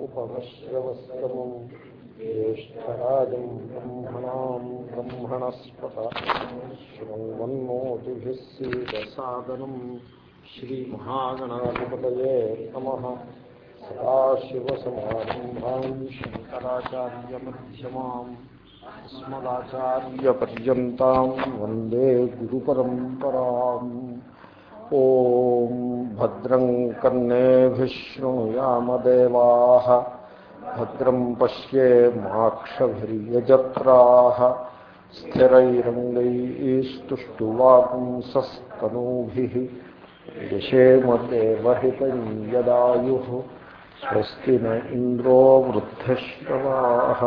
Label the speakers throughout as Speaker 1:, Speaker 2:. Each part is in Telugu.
Speaker 1: उपवश्रवस्तमम् ज्येष्ठराजम् ब्रह्मणाम् ब्रह्मणस्पत शृण्वन्मोतिभिः सीदसादनम् श्रीमहागणाधिपतये नमः। सदाशिवसमारम्भाम् शङ्कराचार्यमध्यमाम् ॐ भद्रं कर्णेभिः शृणुयामदेवाः भद्रं पश्येमाक्षभिर्यजत्राः स्थिरैरङ्गैस्तुष्टुवापुंसस्तनूभिः यशेमदेवहितं यदायुः स्वस्ति न इन्द्रो वृद्धश्रवाः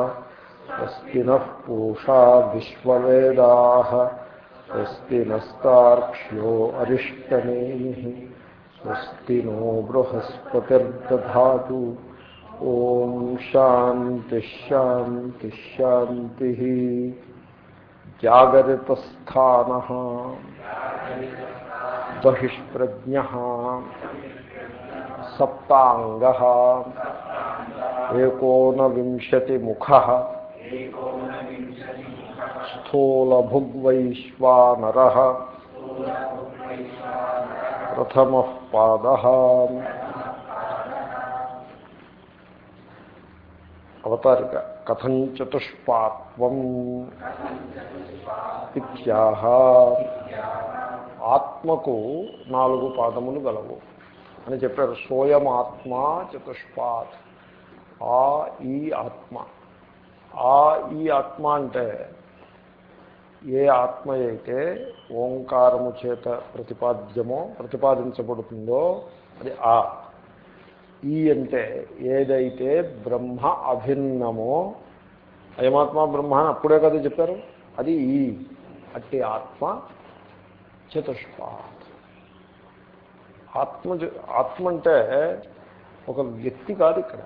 Speaker 1: स्वस्ति नः पूषा विश्ववेदाः స్వస్తి నస్తాక్ష్యో అరిష్టనేమి స్వస్తి నో బృహస్పతిర్దా ఓం శాంతిశాంతిశాంతి జాగరితస్థాన బహిష్ప్రజ్ఞ సప్తాంగ ఏకోనవింశతిముఖ స్థూలభుగ్వైశ్వానర ప్రథమ పాద అవతారిక కథం చతుష్పాత్వం ఇత్యాహ ఆత్మకు నాలుగు పాదములు గలవు అని చెప్పారు సోయం ఆత్మ చతుష్పాత్ ఆ ఈ ఆత్మ. ఆ ఈ ఆత్మ అంటే ఏ ఆత్మ అయితే ఓంకారము చేత ప్రతిపాద్యమో ప్రతిపాదించబడుతుందో అది ఆ. ఈ అంటే ఏదైతే బ్రహ్మ అభిన్నమో అయమాత్మ బ్రహ్మ అని అప్పుడే కదా చెప్పారు? అది ఈ. అట్టి ఆత్మ చతుష్పాత్. ఆత్మ ఆత్మ అంటే ఒక వ్యక్తి కాదు ఇక్కడ.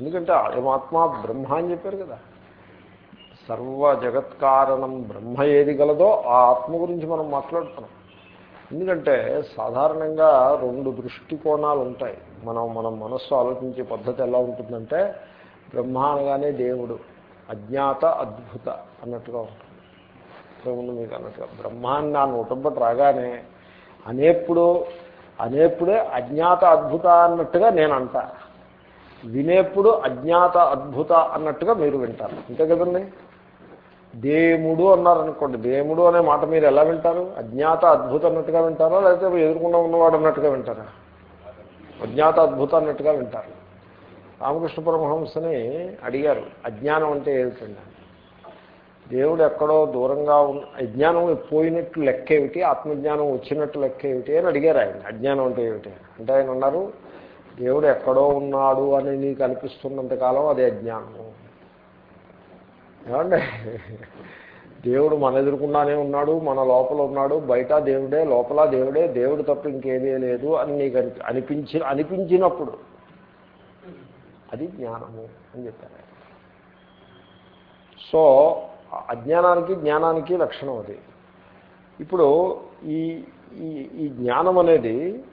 Speaker 1: ఎందుకంటే అయమాత్మ బ్రహ్మ అని చెప్పారు కదా. సర్వ జగత్కారణం బ్రహ్మ ఏది గలదో ఆ ఆత్మ గురించి మనం మాట్లాడుతున్నాం. ఎందుకంటే సాధారణంగా రెండు దృష్టికోణాలు ఉంటాయి. మనం మనం మనస్సు ఆలోచించే పద్ధతి ఎలా ఉంటుందంటే బ్రహ్మ అనగానే దేవుడు అజ్ఞాత అద్భుత అన్నట్టుగా ఉంటుంది. ముందు మీకు అన్నట్టుగా బ్రహ్మాన్ని నా నూటంపటి రాగానే అనేప్పుడు అనేప్పుడే అజ్ఞాత అద్భుత అన్నట్టుగా నేను అంటా. వినేప్పుడు అజ్ఞాత అద్భుత అన్నట్టుగా మీరు వింటారు. అంతే కదండి? దేముడు అన్నారనుకోండి దేముడు అనే మాట మీరు ఎలా వింటారు? అజ్ఞాత అద్భుత అన్నట్టుగా వింటారా? లేకపోతే ఎదుర్కొన్న ఉన్నవాడు అన్నట్టుగా వింటారా? అజ్ఞాత అద్భుత అన్నట్టుగా వింటారు. రామకృష్ణ పరమహంసని అడిగారు అజ్ఞానం అంటే ఏమిటండి? దేవుడు ఎక్కడో దూరంగా ఉన్న అజ్ఞానం పోయినట్టు లెక్క ఏమిటి? ఆత్మజ్ఞానం వచ్చినట్టు లెక్క ఏమిటి? అని అడిగారు ఆయన అజ్ఞానం అంటే ఏమిటి? అంటే ఆయన అన్నారు దేవుడు ఎక్కడో ఉన్నాడు అని నీకు అనిపిస్తున్నంతకాలం అది అజ్ఞానము. ఏమండి? దేవుడు మన ఎదురుకుండానే ఉన్నాడు మన లోపల ఉన్నాడు బయట దేవుడే లోపల దేవుడే దేవుడు తప్ప ఇంకేదే లేదు అని నీకు అనిపించి అనిపించినప్పుడు అది జ్ఞానము అని చెప్పారు. సో అజ్ఞానానికి జ్ఞానానికి లక్షణం అది. ఇప్పుడు ఈ ఈ జ్ఞానం అనేది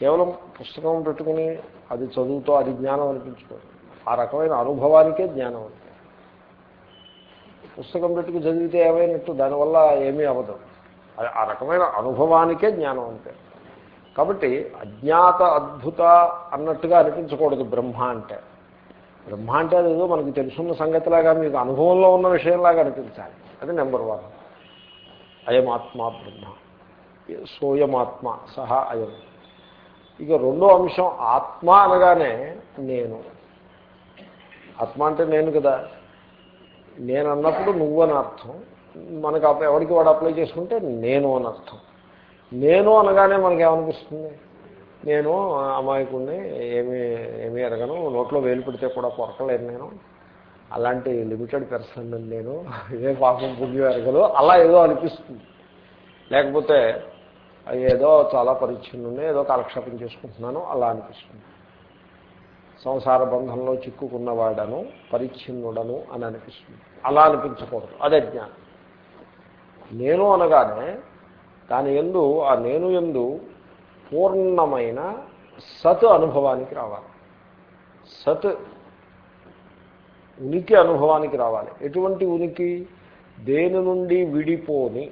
Speaker 1: కేవలం పుస్తకం పెట్టుకుని అది చదువుతో అది జ్ఞానం అనిపించుకోదు. ఆ రకమైన అనుభవానికే జ్ఞానం అంటే పుస్తకం పెట్టుకు చదివితే ఏమైనట్టు? దానివల్ల ఏమీ అవ్వదు. ఆ రకమైన అనుభవానికే జ్ఞానం అంటే కాబట్టి అజ్ఞాత అద్భుత అన్నట్టుగా అనిపించకూడదు బ్రహ్మ అంటే. బ్రహ్మ అంటే అదేదో మనకు తెలుసున్న సంగతిలాగా మీకు అనుభవంలో ఉన్న విషయంలాగా అనిపించాలి. అది నెంబర్ వన్. అయమాత్మ బ్రహ్మ. సోయమాత్మ సహా అయం. ఇక రెండో అంశం ఆత్మ అనగానే నేను. ఆత్మ అంటే నేను కదా. నేను అన్నప్పుడు నువ్వు అని అర్థం. మనకు ఎవరికి వాడు అప్లై చేసుకుంటే నేను అని అర్థం. నేను అనగానే మనకేమనిపిస్తుంది? నేను అమాయకుడిని ఏమి ఏమీ ఎరగను నోట్లో వేలు పెడితే కూడా పొరకలేను నేను. అలాంటి లిమిటెడ్ పర్సన్ నేను ఇదే పాపం పుణ్యం ఎరగదు అలా ఏదో అనిపిస్తుంది. లేకపోతే ఏదో చాలా పరిచ్ఛిన్నుండే ఏదో కాలక్షేపం చేసుకుంటున్నాను అలా అనిపిస్తుంది. సంసార బంధంలో చిక్కుకున్నవాడను పరిచ్ఛిన్నుడను అని అనిపిస్తుంది. అలా అనిపించకూడదు. అదే జ్ఞానం. నేను అనగానే దాని ఎందు ఆ నేను ఎందు పూర్ణమైన సత్ అనుభవానికి రావాలి. సత్ ఉనికి అనుభవానికి రావాలి. ఎటువంటి ఉనికి? దేని నుండి విడిపోని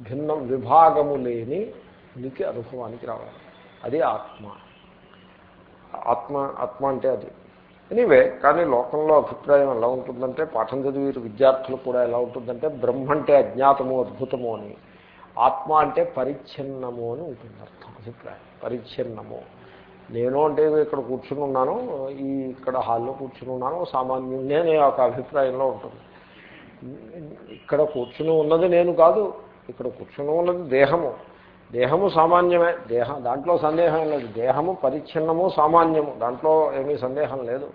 Speaker 1: భిన్న విభాగము లేని ఉనికి అనుభవానికి రావాలి. అది ఆత్మ. ఆత్మ ఆత్మ అంటే అది. ఎనీవే కానీ లోకంలో అభిప్రాయం ఎలా ఉంటుందంటే పాఠం చదివి విద్యార్థులు కూడా ఎలా ఉంటుందంటే బ్రహ్మ అంటే అజ్ఞాతము అద్భుతము అని. ఆత్మ అంటే పరిచ్ఛిన్నము అని ఉంటుంది అర్థం అభిప్రాయం. పరిచ్ఛిన్నము. నేను అంటే ఇక్కడ కూర్చుని ఉన్నాను ఈ ఇక్కడ హాల్లో కూర్చుని ఉన్నాను సామాన్యం నేను ఒక అభిప్రాయంలో ఉంటుంది. ఇక్కడ కూర్చుని ఉన్నది నేను కాదు ఇక్కడ కూర్చుని ఉన్నది దేహము. దేహము సామాన్యమే. దేహం దాంట్లో సందేహం లేదు. దేహము పరిచ్ఛిన్నము సామాన్యము. దాంట్లో ఏమీ సందేహం లేదు.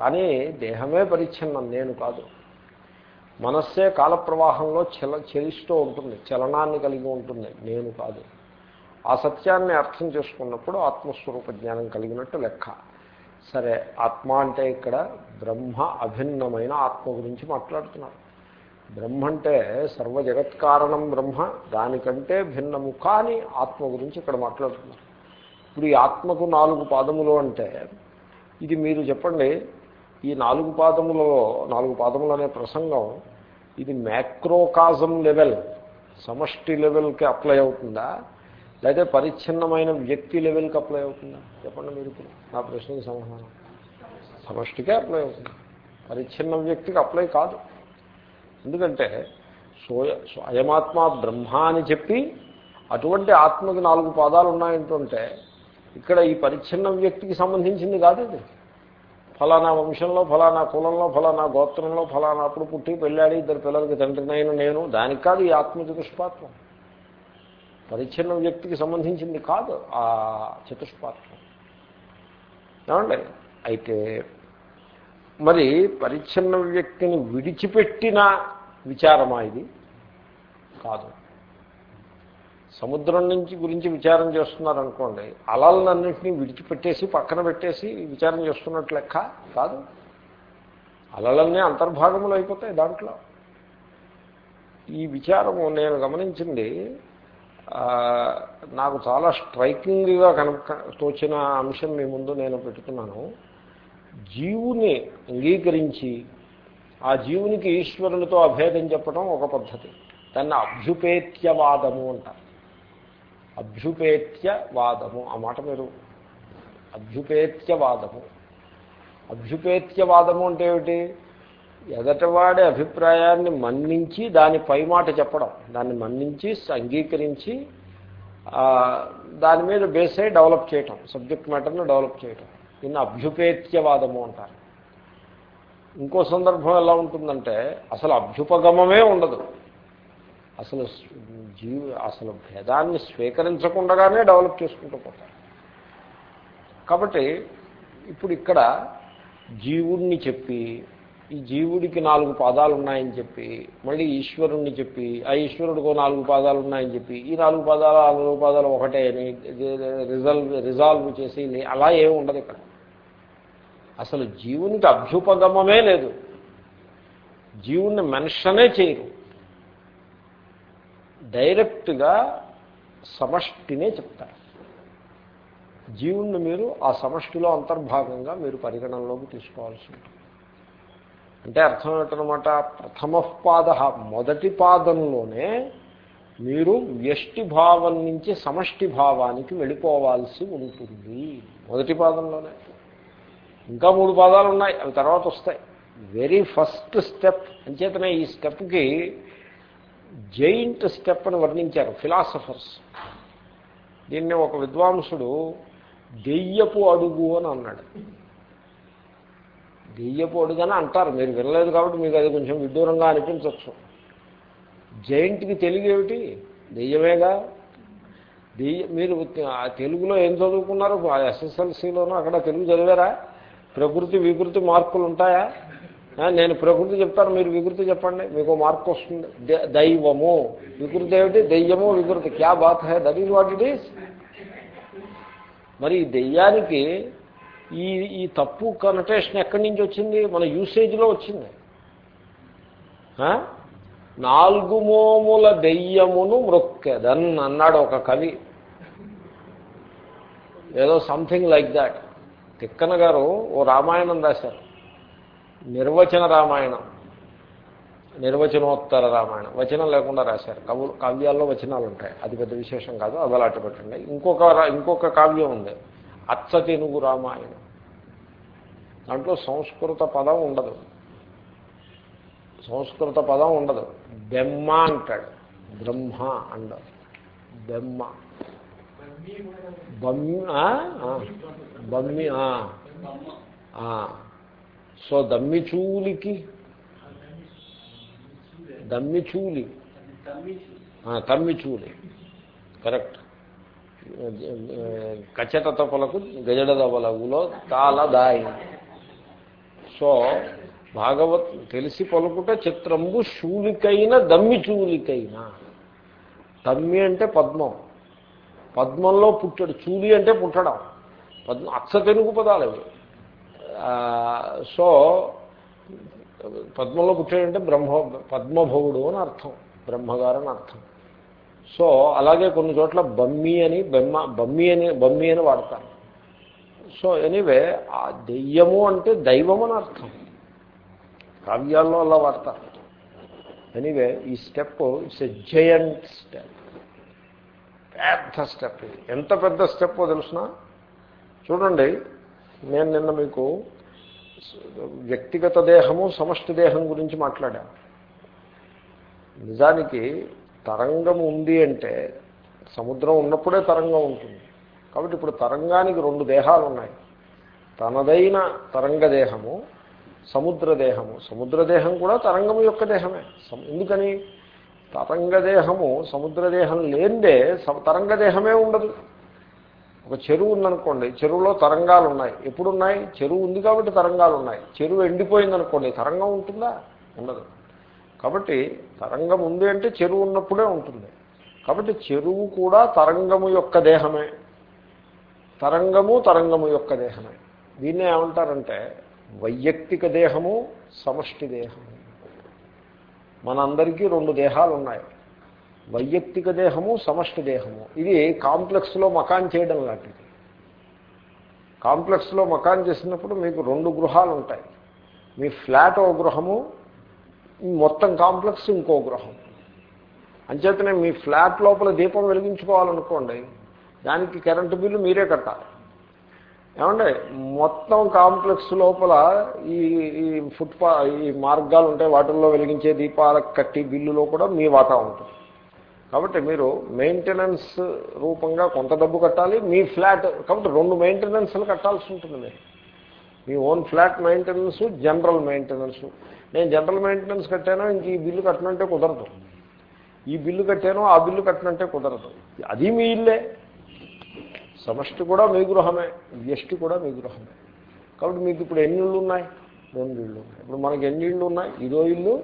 Speaker 1: కానీ దేహమే పరిచ్ఛిన్నం నేను కాదు. మనస్సే కాలప్రవాహంలో చల చలిస్తూ ఉంటుంది. చలనాన్ని కలిగి ఉంటుంది. నేను కాదు. ఆ సత్యాన్ని అర్థం చేసుకున్నప్పుడు ఆత్మస్వరూప జ్ఞానం కలిగినట్టు లెక్క. సరే ఆత్మ అంటే ఇక్కడ బ్రహ్మ అభిన్నమైన ఆత్మ గురించి మాట్లాడుతున్నారు బ్రహ్మ అంటే సర్వ జగత్కారణం బ్రహ్మ దానికంటే భిన్నము. కాని ఆత్మ గురించి ఇక్కడ మాట్లాడుతున్నారు. ఇప్పుడు ఈ ఆత్మకు నాలుగు పాదములు అంటే ఇది మీరు చెప్పండి ఈ నాలుగు పాదములలో నాలుగు పాదములు అనే ప్రసంగం ఇది మ్యాక్రోకాజం లెవెల్ సమష్టి లెవెల్కి అప్లై అవుతుందా? లేదా పరిచ్ఛిన్నమైన వ్యక్తి లెవెల్కి అప్లై అవుతుందా? చెప్పండి మీరు ఇప్పుడు నా ప్రశ్నకి సమాధానం. సమష్టికే అప్లై అవుతుంది? పరిచ్ఛిన్న వ్యక్తికి అప్లై కాదు. ఎందుకంటే సోయ అయమాత్మ బ్రహ్మ అని చెప్పి అటువంటి ఆత్మకి నాలుగు పాదాలు ఉన్నాయంటుంటే ఇక్కడ ఈ పరిచ్ఛిన్న వ్యక్తికి సంబంధించింది కాదు ఇది. ఫలానా వంశంలో ఫలానా కులంలో ఫలానా గోత్రంలో ఫలానా అప్పుడు పుట్టి పెళ్ళాడి ఇద్దరు పిల్లలకి తండ్రినైన నేను దానికి కాదు ఈ ఆత్మ చతుష్పాత్వం పరిచ్ఛిన్న వ్యక్తికి సంబంధించింది కాదు ఆ చతుష్పాత్వం. ఏమండి? అయితే మరి పరిచ్ఛిన్న వ్యక్తిని విడిచిపెట్టిన విచారమా ఇది? కాదు. సముద్రం నుంచి గురించి విచారం చేస్తున్నారనుకోండి అలలన్నింటినీ విడిచిపెట్టేసి పక్కన పెట్టేసి విచారం చేస్తున్నట్లు లెక్క? కాదు. అలలన్నీ అంతర్భాగములు అయిపోతాయి దాంట్లో. ఈ విచారము నేను గమనించింది నాకు చాలా స్ట్రైకింగ్గా కనుక తోచిన అంశం మీ ముందు నేను పెట్టుకున్నాను. జీవుని అంగీకరించి ఆ జీవునికి ఈశ్వరులతో అభేదం చెప్పడం ఒక పద్ధతి. దాన్ని అభ్యుపేత్యవాదము అంటారు. అభ్యుపేత్యవాదము. ఆ మాట మీరు అభ్యుపేత్యవాదము. అభ్యుపేత్యవాదము అంటే ఏమిటి? ఎదటవాడి అభిప్రాయాన్ని మన్నించి దాని పై మాట చెప్పడం. దాన్ని మన్నించి అంగీకరించి దాని మీద బేస్ అయి డెవలప్ చేయటం. సబ్జెక్ట్ మ్యాటర్ను డెవలప్ చేయటం. దీన్ని అభ్యుపేత్యవాదము అంటారు. ఇంకో సందర్భం ఎలా ఉంటుందంటే అసలు అభ్యుపగమమే ఉండదు. అసలు జీవి అసలు భేదాన్ని స్వీకరించకుండానే డెవలప్ చేసుకుంటూ పోతారు. కాబట్టి ఇప్పుడు ఇక్కడ జీవుణ్ణి చెప్పి ఈ జీవుడికి నాలుగు పాదాలు ఉన్నాయని చెప్పి మళ్ళీ ఈశ్వరుణ్ణి చెప్పి ఆ ఈశ్వరుడికి నాలుగు పాదాలు ఉన్నాయని చెప్పి ఈ నాలుగు పాదాలు ఆ నాలుగు పాదాలు ఒకటే అని రిజల్వ్ రిజాల్వ్ చేసి అలా ఏమి ఉండదు ఇక్కడ. అసలు జీవునికి అభ్యుపగమమే లేదు. జీవుణ్ణి మెన్షనే చేయరు. డైరెక్ట్గా సమష్టినే చెప్తారు. జీవుణ్ణి మీరు ఆ సమష్టిలో అంతర్భాగంగా మీరు పరిగణనలోకి తీసుకోవాల్సి ఉంటుంది. అంటే అర్థం ఏంటనమాట ప్రథమ పాద మొదటి పాదంలోనే మీరు వ్యష్టి భావం నుంచి సమష్టి భావానికి వెళ్ళిపోవాల్సి ఉంటుంది. మొదటి పాదంలోనే. ఇంకా మూడు పాదాలు ఉన్నాయి అవి తర్వాత వస్తాయి. వెరీ ఫస్ట్ స్టెప్ అంచేతనే ఈ స్టెప్కి జైంట్ స్టెప్ అని వర్ణించారు ఫిలాసఫర్స్ దీన్ని ఒక విద్వాంసుడు దెయ్యపు అడుగు అని అన్నాడు. దెయ్యపు అడుగు అని అంటారు మీరు వినలేదు కాబట్టి మీకు అది కొంచెం విదూరంగా అనిపించవచ్చు. జైంట్కి తెలుగు ఏమిటి? దెయ్యమేగా? దెయ్య మీరు తెలుగులో ఏం చదువుకున్నారు ఎస్ఎస్ఎల్సీలోనూ అక్కడ తెలుగు చదివారా? ప్రకృతి వికృతి మార్కులు ఉంటాయా? నేను ప్రకృతి చెప్తాను మీరు వికృతి చెప్పండి. మీకు మార్క్ వస్తుంది. దైవము. వికృతి ఏమిటి? దెయ్యము వికృతి. క్యా బాత్ హే? That is what it is. మరి ఈ దెయ్యానికి ఈ ఈ తప్పు కనటేషన్ ఎక్కడి నుంచి వచ్చింది? మన యూసేజ్లో వచ్చింది. నాలుగు మోముల దెయ్యమును మృక్కెదన్ అన్నాడు ఒక కవి. ఏదో సంథింగ్ లైక్ దాట్ తిక్కన గారు ఓ రామాయణం రాశారు. నిర్వచన రామాయణం. నిర్వచనోత్తర రామాయణం. వచనం లేకుండా రాశారు. కవు కావ్యాల్లో వచనాలు ఉంటాయి. అది పెద్ద విశేషం కాదు అది అలాంటి పెట్టండి. ఇంకొక ఇంకొక కావ్యం ఉంది. అచ్చ తెనుగు రామాయణం. దాంట్లో సంస్కృత పదం ఉండదు. సంస్కృత పదం ఉండదు. బెమ్మ అంటాడు. బ్రహ్మ అంటారు బెమ్మ బమ్మి బమ్మి సో దమ్మిచూలికి దమ్మిచూలి తమ్మిచూలి కరెక్ట్. కచ్చట తపలకు గజడ దవలగులో తాళ దాయి. సో భాగవత్ తెలిసి పలుకుట చిత్రంబు శూలికైన దమ్మి చూలికైన. తమ్మి అంటే పద్మం. పద్మంలో పుట్టడు. చూలి అంటే పుట్టడం. పద్మ అచ్చ తెలుగు పదాలు అవి. సో పద్మంలో పుట్టాడంటే బ్రహ్మ పద్మభవుడు అని అర్థం బ్రహ్మగారు అని అర్థం. సో అలాగే కొన్ని చోట్ల బమ్మి అని బెమ్మ బమ్మి అని బమ్మి అని వాడతారు. సో ఎనీవే ఆ దెయ్యము అంటే దైవం అని అర్థం. కావ్యాల్లో అలా వాడతారు. ఎనీవే ఈ step it's a giant step. పెద్ద స్టెప్ ఇది. ఎంత పెద్ద స్టెప్ తెలుసిన? చూడండి నేను నిన్న మీకు వ్యక్తిగత దేహము సమష్టి దేహం గురించి మాట్లాడాను నిజానికి తరంగం ఉంది అంటే సముద్రం ఉన్నప్పుడే తరంగం ఉంటుంది. కాబట్టి ఇప్పుడు తరంగానికి రెండు దేహాలు ఉన్నాయి. తనదైన తరంగ దేహము సముద్ర దేహము. సముద్ర దేహం కూడా తరంగము యొక్క దేహమే. ఎందుకని? తరంగదేహము సముద్రదేహం లేనిదే తరంగదేహమే ఉండదు. ఒక చెరువు ఉందనుకోండి చెరువులో తరంగాలు ఉన్నాయి ఎప్పుడు ఉన్నాయి చెరువు ఉంది కాబట్టి తరంగాలు ఉన్నాయి చెరువు ఎండిపోయిందనుకోండి తరంగం ఉంటుందా? ఉండదు. కాబట్టి తరంగం ఉంది అంటే చెరువు ఉన్నప్పుడే ఉంటుంది. కాబట్టి చెరువు కూడా తరంగము యొక్క దేహమే. తరంగము తరంగము యొక్క దేహమే. దీన్నే ఏమంటారంటే వైయక్తిక దేహము సమష్టి దేహము. మనందరికీ రెండు దేహాలు ఉన్నాయి వైయక్తిక దేహము సమష్టి దేహము. ఇది కాంప్లెక్స్లో మకాన్ చేయడం లాంటిది. కాంప్లెక్స్లో మకాన్ చేసినప్పుడు మీకు రెండు గృహాలు ఉంటాయి. మీ ఫ్లాట్ ఓ గృహము మొత్తం కాంప్లెక్స్ ఇంకో గృహం. అంచేతనే మీ ఫ్లాట్ లోపల దీపం వెలిగించుకోవాలనుకోండి దానికి కరెంటు బిల్లు మీరే కట్టాలి. ఏమంటే మొత్తం కాంప్లెక్స్ లోపల ఈ ఈ ఫుట్పా ఈ మార్గాలు ఉంటాయి వాటిల్లో వెలిగించే దీపాలకు కట్టి బిల్లులో కూడా మీ వాటా ఉంటుంది. కాబట్టి మీరు మెయింటెనెన్స్ రూపంగా కొంత డబ్బు కట్టాలి మీ ఫ్లాట్ కాబట్టి రెండు మెయింటెనెన్స్లు కట్టాల్సి ఉంటుంది మీరు. మీ own flat maintenance general maintenance నేను జనరల్ మెయింటెనెన్స్ కట్టాను ఇంక ఈ బిల్లు కట్టనంటే కుదరదు. ఈ బిల్లు కట్టాను ఆ బిల్లు కట్టనంటే కుదరదు. అది మీ ఇల్లే. సమష్టి కూడా మీ గృహమే వ్యష్టి కూడా మీ గృహమే. కాబట్టి మీకు ఇప్పుడు ఎన్ని ఇళ్ళు ఉన్నాయి? రెండు ఇళ్ళు ఉన్నాయి. ఇప్పుడు మనకి ఎన్ని ఇళ్ళు ఉన్నాయి? ఇదో ఇల్లు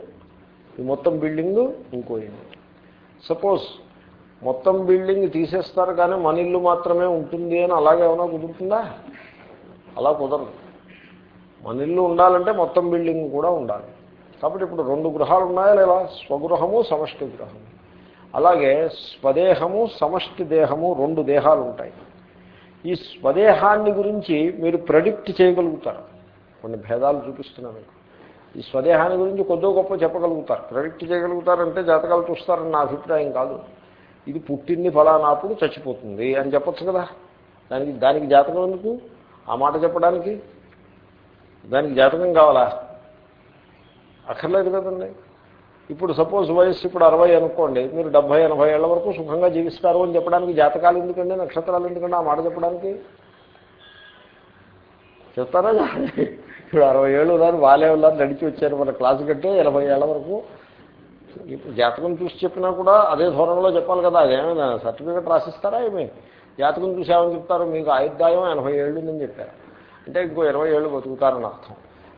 Speaker 1: ఈ మొత్తం బిల్డింగు ఇంకో ఇల్లు. సపోజ్ మొత్తం బిల్డింగ్ తీసేస్తారు కానీ మన ఇల్లు మాత్రమే ఉంటుంది అని అలాగే ఏమైనా కుదురుతుందా? అలా కుదరదు. మన ఇల్లు ఉండాలంటే మొత్తం బిల్డింగ్ కూడా ఉండాలి. కాబట్టి ఇప్పుడు రెండు గృహాలు ఉన్నాయా లేదా? స్వగృహము సమష్టి గృహము. అలాగే స్వదేహము సమష్టి దేహము రెండు దేహాలు ఉంటాయి. ఈ స్వదేహాన్ని గురించి మీరు ప్రెడిక్ట్ చేయగలుగుతారు. కొన్ని భేదాలు చూపిస్తున్నాను మీకు. ఈ స్వదేహాన్ని గురించి కొద్దో గొప్ప చెప్పగలుగుతారు. ప్రెడిక్ట్ చేయగలుగుతారంటే జాతకాలు చూస్తారని నా అభిప్రాయం కాదు. ఇది పుట్టింది ఫలానాప్పుడు చచ్చిపోతుంది అని చెప్పచ్చు కదా. దానికి దానికి జాతకం ఎందుకు? ఆ మాట చెప్పడానికి దానికి జాతకం కావాలా? అక్కర్లేదు కదండి. ఇప్పుడు సపోజ్ వయస్సు ఇప్పుడు అరవై అనుకోండి. మీరు డెబ్బై ఎనభై ఏళ్ళ వరకు సుఖంగా జీవిస్తారు అని చెప్పడానికి జాతకాలు ఎందుకండి? నక్షత్రాలు ఎందుకండి? ఆ మాట చెప్పడానికి? చెప్తారా? ఇప్పుడు అరవై ఏళ్ళు ఉన్నారు వాళ్ళే ఉన్నారు నడిచి వచ్చారు మన క్లాసు కంటే ఎనభై ఏళ్ళ వరకు. ఇప్పుడు జాతకం చూసి చెప్పినా కూడా అదే ధోరణిలో చెప్పాలి కదా అదేమైనా సర్టిఫికేట్ రాసిస్తారా ఏమి? జాతకం చూసామని చెప్తారు? మీకు ఆయుర్దాయం ఎనభై ఏళ్ళు ఉందని చెప్పారు. అంటే ఇంకో ఇరవై ఏళ్ళు బతుకుతారని అర్థం.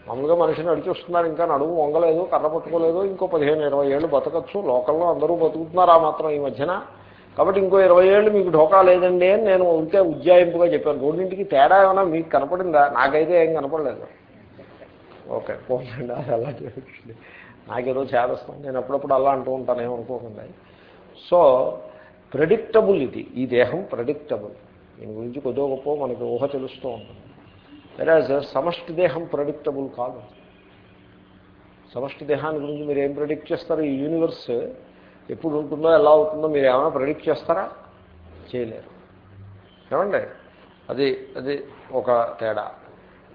Speaker 1: మామూలుగా మనిషిని నడిచి వస్తున్నారు ఇంకా నడుము వంగలేదు కర్ర పట్టుకోలేదు ఇంకో పదిహేను ఇరవై ఏళ్ళు బతకచ్చు లోకల్లో అందరూ బతుకుతున్నారు ఆ మాత్రం ఈ మధ్యన? కాబట్టి ఇంకో ఇరవై ఏళ్ళు మీకు ఢోకా లేదండి అని నేను ఉంటే ఉజ్జాయింపుగా చెప్పాను. రెండింటికి తేడా ఏమైనా మీకు కనపడిందా? నాకైతే ఏం కనపడలేదు. ఓకే పోలండి అది అలా జరుగుతుంది. నాకేదో చేదస్తాను నేను అప్పుడప్పుడు అలా అంటూ ఉంటాను ఏమనుకోకుండా. సో ప్రెడిక్టబుల్ ఇది ఈ దేహం ప్రెడిక్టబుల్ దీని గురించి కొద్దో గొప్ప మనకి ఊహ తెలుస్తూ ఉంటుంది. వెరాజ్ సమష్టి దేహం ప్రెడిక్టబుల్ కాదు. సమష్టి దేహాన్ని గురించి మీరు ఏం ప్రెడిక్ట్ చేస్తారు? ఈ యూనివర్స్ ఎప్పుడు ఉంటుందో ఎలా అవుతుందో మీరు ఏమైనా ప్రెడిక్ట్ చేస్తారా? చేయలేరు. ఏమండి? అది అది ఒక తేడా.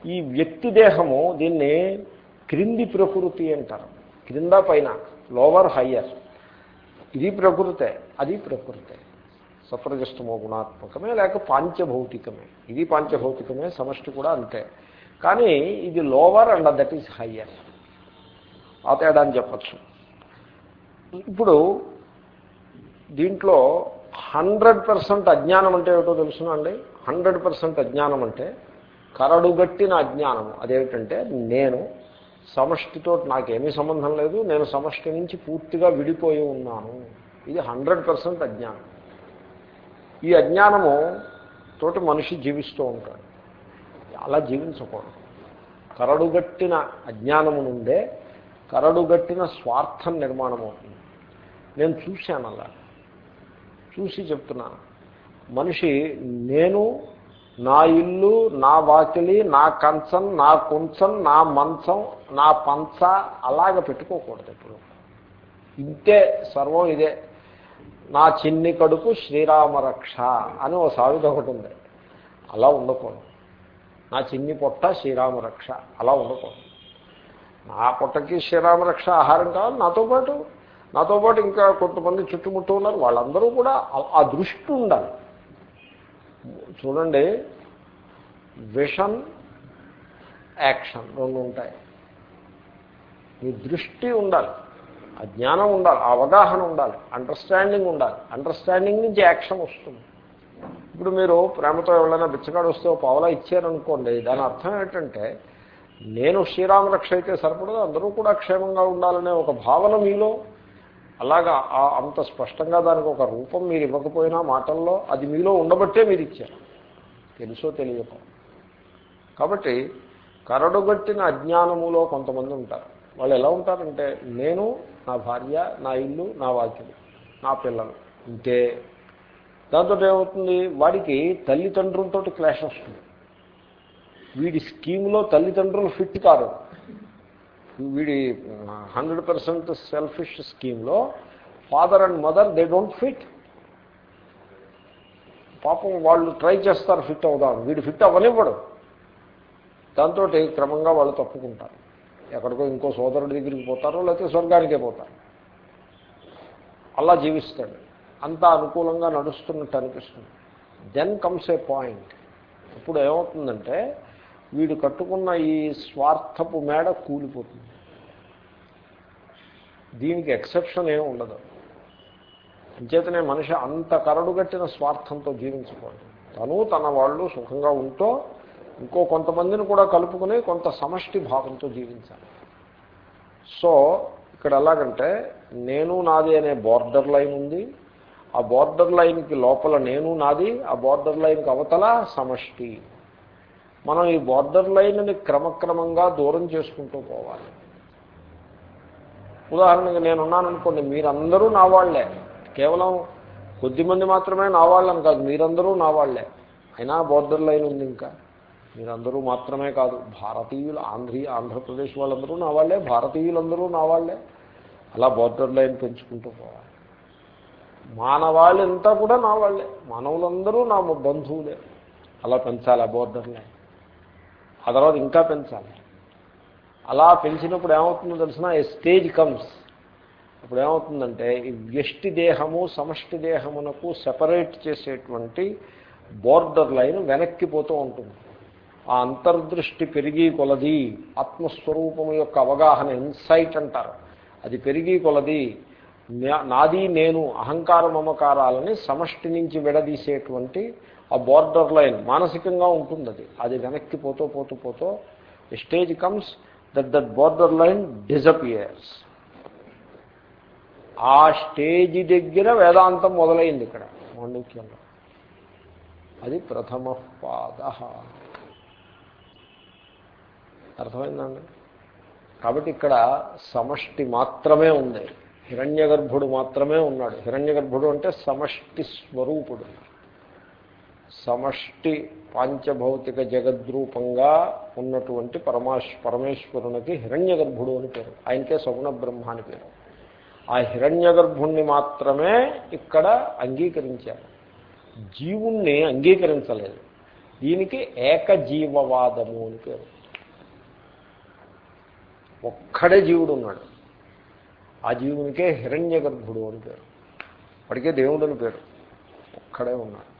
Speaker 1: ఈ వ్యక్తి దేహము దీన్ని క్రింది ప్రకృతి అంటారు. క్రింద పైన లోవర్ హయ్యర్. ఇది ప్రకృతే అది ప్రకృతే. సప్రజస్తమో గుణాత్మకమే లేక పాంచభౌతికమే. ఇది పాంచభౌతికమే సమష్టి కూడా అంతే. కానీ ఇది lower and that is higher. ఆ తేడా అని చెప్పచ్చు. ఇప్పుడు దీంట్లో హండ్రెడ్ పర్సెంట్ అజ్ఞానం అంటే ఏమిటో తెలుసునండి హండ్రెడ్ పర్సెంట్ అజ్ఞానం అంటే కరడుగట్టిన అజ్ఞానము. అదేమిటంటే నేను సమష్టితో నాకేమీ సంబంధం లేదు నేను సమష్టి నుంచి పూర్తిగా విడిపోయి ఉన్నాను. ఇది హండ్రెడ్ పర్సెంట్ అజ్ఞానం. ఈ అజ్ఞానము తోటి మనిషి జీవిస్తూ ఉంటాడు. అలా జీవించకూడదు. కరడుగట్టిన అజ్ఞానము నుండే కరడుగట్టిన స్వార్థం నిర్మాణం అవుతుంది నేను చూశాను అలా. చూసి చెప్తున్నాను మనిషి నేను నా ఇల్లు నా వాకిలి నా కంచం నా కుంచం నా మంచం నా పంచ అలాగ పెట్టుకోకూడదు ఇప్పుడు ఇంతే సర్వం ఇదే. నా చిన్ని కడుపు శ్రీరామరక్ష అని ఓ సావిత ఒకటి ఉంది. అలా ఉండకూడదు. నా చిన్ని పొట్ట శ్రీరామరక్ష అలా ఉండకూడదు. నా పొట్టకి శ్రీరామరక్ష ఆహారం కావాలి. నాతో పాటు నాతో పాటు ఇంకా కొంతమంది చుట్టుముట్టు ఉన్నారు. వాళ్ళందరూ కూడా ఆ దృష్టి ఉండాలి. చూడండి విషన్ యాక్షన్ రెండు ఉంటాయి. మీ దృష్టి ఉండాలి ఆ జ్ఞానం ఉండాలి అవగాహన ఉండాలి అండర్స్టాండింగ్ ఉండాలి. అండర్స్టాండింగ్ నుంచి యాక్షన్ వస్తుంది. ఇప్పుడు మీరు ప్రేమతో ఎవరైనా బిచ్చగాడు వస్తే పావలా ఇచ్చారనుకోండి దాని అర్థం ఏంటంటే నేను శ్రీరామరక్ష అయితే సరిపడదు అందరూ కూడా క్షేమంగా ఉండాలనే ఒక భావన మీలో అలాగా అంత స్పష్టంగా దానికి ఒక రూపం మీరు ఇవ్వకపోయినా మాటల్లో అది మీలో ఉండబట్టే మీరు ఇచ్చారు. తెలుసో తెలియకో. కాబట్టి కరడుగట్టిన అజ్ఞానములో కొంతమంది ఉంటారు. వాళ్ళు ఎలా ఉంటారంటే నేను నా భార్య నా ఇల్లు నా వాక్యులు నా పిల్లలు ఇంతే. దాంతో ఏమవుతుంది? వాడికి తల్లిదండ్రులతో క్లాష్ వస్తుంది. వీడి స్కీమ్లో తల్లిదండ్రులు ఫిట్ కారు. వీడి హండ్రెడ్ పర్సెంట్ సెల్ఫిష్ స్కీమ్లో father and mother they don't fit పాపం వాళ్ళు ట్రై చేస్తారు ఫిట్ అవుదాం వీడు ఫిట్ అవ్వనివ్వడు. దాంతో క్రమంగా వాళ్ళు తప్పుకుంటారు. ఎక్కడికో ఇంకో సోదరుడి దగ్గరికి పోతారో లేకపోతే స్వర్గానికే పోతారు. అలా జీవిస్తాడు. అంత అనుకూలంగా నడుస్తున్నట్టు అనిపిస్తుంది. దెన్ కమ్స్ ఏ పాయింట్ ఇప్పుడు ఏమవుతుందంటే వీడు కట్టుకున్న ఈ స్వార్థపు మేడ కూలిపోతుంది. దీనికి ఎక్సెప్షన్ ఏమి ఉండదు. అంచేతనే మనిషి అంత కరడుగట్టిన స్వార్థంతో జీవించకూడదు తను తన వాళ్ళు సుఖంగా ఉంటూ ఇంకో కొంతమందిని కూడా కలుపుకుని కొంత సమష్టి భావంతో జీవించాలి. సో ఇక్కడ ఎలాగంటే నేను నాది అనే బార్డర్ లైన్ ఉంది. ఆ బార్డర్ లైన్కి లోపల నేను నాది ఆ బార్డర్ లైన్కి అవతల సమష్టి. మనం ఈ బార్డర్ లైన్ని క్రమక్రమంగా దూరం చేసుకుంటూ పోవాలి. ఉదాహరణకి నేనున్నాననుకోండి మీరందరూ నా వాళ్ళే కేవలం కొద్దిమంది మాత్రమే నా వాళ్ళని కాదు మీరందరూ నా వాళ్ళే అయినా బోర్డర్ లైన్ ఉంది ఇంకా. మీరందరూ మాత్రమే కాదు భారతీయులు ఆంధ్రీ ఆంధ్రప్రదేశ్ వాళ్ళందరూ నా వాళ్ళే భారతీయులందరూ నా వాళ్ళే. అలా బోర్డర్ లైన్ పెంచుకుంటూ పోవాలి. మానవాళ్ళంతా కూడా నా వాళ్ళే. మానవులందరూ నా బంధువులే. అలా పెంచాలి ఆ బోర్డర్ లైన్ ఆ తర్వాత ఇంకా పెంచాలి. అలా పెంచినప్పుడు ఏమవుతుందో తెలిసిన? A stage comes. ఇప్పుడు ఏమవుతుందంటే ఈ వ్యష్టి దేహము సమష్టి దేహమునకు సెపరేట్ చేసేటువంటి బోర్డర్ లైన్ వెనక్కిపోతూ ఉంటుంది. ఆ అంతర్దృష్టి పెరిగి కొలది ఆత్మస్వరూపం యొక్క అవగాహన ఇన్సైట్ అంటారు. అది పెరిగి కొలది నాది నేను అహంకార మమకారాలని సమష్టి నుంచి విడదీసేటువంటి ఆ బార్డర్ లైన్ మానసికంగా ఉంటుంది అది అది వెనక్కి పోతూ పోతూ పోతూ stage comes that that border line disappears ఆ స్టేజ్ దగ్గర వేదాంతం మొదలైంది ఇక్కడ మాండూక్యంలో. అది ప్రథమ పాద. అర్థమైందండి? కాబట్టి ఇక్కడ సమష్టి మాత్రమే ఉంది. హిరణ్య గర్భుడు మాత్రమే ఉన్నాడు. హిరణ్య గర్భుడు అంటే సమష్టి స్వరూపుడు. సమష్టి పాంచభౌతిక జగద్రూపంగా ఉన్నటువంటి పరమాశ్ పరమేశ్వరునికి హిరణ్య గర్భుడు అని పేరు. ఆయనకే సగుణ బ్రహ్మ అని పేరు. ఆ హిరణ్య గర్భుణ్ణి మాత్రమే ఇక్కడ అంగీకరించారు. జీవుణ్ణి అంగీకరించలేదు. దీనికి ఏకజీవవాదము అని పేరు. ఒక్కడే జీవుడు ఉన్నాడు ఆ జీవునికే హిరణ్య గర్భుడు అని పేరు. వాడికే దేవుడు అని పేరు. ఒక్కడే ఉన్నాడు.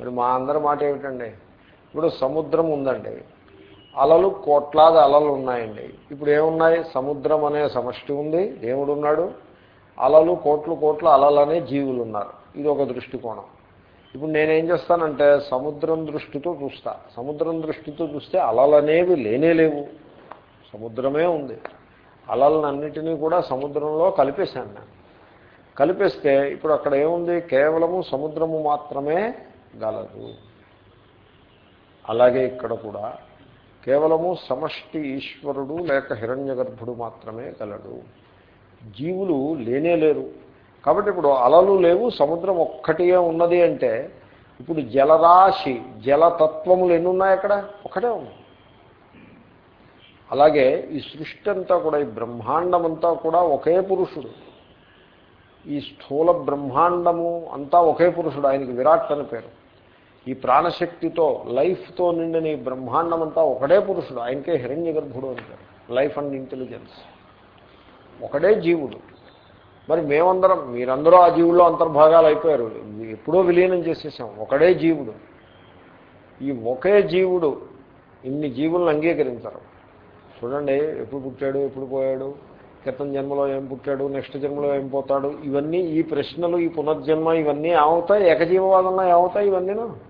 Speaker 1: మరి మా అందరి మాట ఏమిటండి? ఇప్పుడు సముద్రం ఉందండి. అలలు కోట్లాది అలలు ఉన్నాయండి. ఇప్పుడు ఏమున్నాయి? సముద్రం అనే సమష్టి ఉంది. దేవుడు ఉన్నాడు. అలలు కోట్లు కోట్ల అలలు అనే జీవులు ఉన్నారు. ఇది ఒక దృష్టికోణం. ఇప్పుడు నేనేం చేస్తానంటే సముద్రం దృష్టితో చూస్తా. సముద్రం దృష్టితో చూస్తే అలలు అనేవి లేనే లేవు. సముద్రమే ఉంది. అలలన్నిటినీ కూడా సముద్రంలో కలిపేశాను నేను. కలిపేస్తే ఇప్పుడు అక్కడ ఏముంది? కేవలము సముద్రము మాత్రమే గలదు. అలాగే ఇక్కడ కూడా కేవలము సమష్టి ఈశ్వరుడు లేక హిరణ్య గర్భుడు మాత్రమే గలడు. జీవులు లేనే లేరు. కాబట్టి ఇప్పుడు అలలు లేవు సముద్రం ఒక్కటిగా ఉన్నది అంటే ఇప్పుడు జలరాశి జలతత్వములు ఎన్ని ఉన్నాయి అక్కడ? ఒకటే ఉంది. అలాగే ఈ సృష్టి అంతా కూడా ఈ బ్రహ్మాండం అంతా కూడా ఒకే పురుషుడు. ఈ స్థూల బ్రహ్మాండము అంతా ఒకే పురుషుడు ఆయనకి విరాట్ అని పేరు. ఈ ప్రాణశక్తితో లైఫ్తో నిండిన ఈ బ్రహ్మాండం అంతా ఒకడే పురుషుడు. ఆయనకే హిరణ్య గర్భుడు అంటారు లైఫ్ అండ్ ఇంటెలిజెన్స్. ఒకడే జీవుడు. మరి మేమందరం మీరందరూ ఆ జీవుల్లో అంతర్భాగాలు అయిపోయారు. ఎప్పుడో విలీనం చేసేసాం. ఒకడే జీవుడు. ఈ ఒకే జీవుడు ఇన్ని జీవులను అంగీకరించరు. చూడండి ఎప్పుడు పుట్టాడు ఎప్పుడు పోయాడు క్రితం జన్మలో ఏం పుట్టాడు నెక్స్ట్ జన్మలో ఏం పోతాడు ఇవన్నీ ఈ ప్రశ్నలు ఈ పునర్జన్మ ఇవన్నీ ఏమవుతాయి? ఏకజీవవాదంలో ఏమవుతాయి ఇవన్నీను?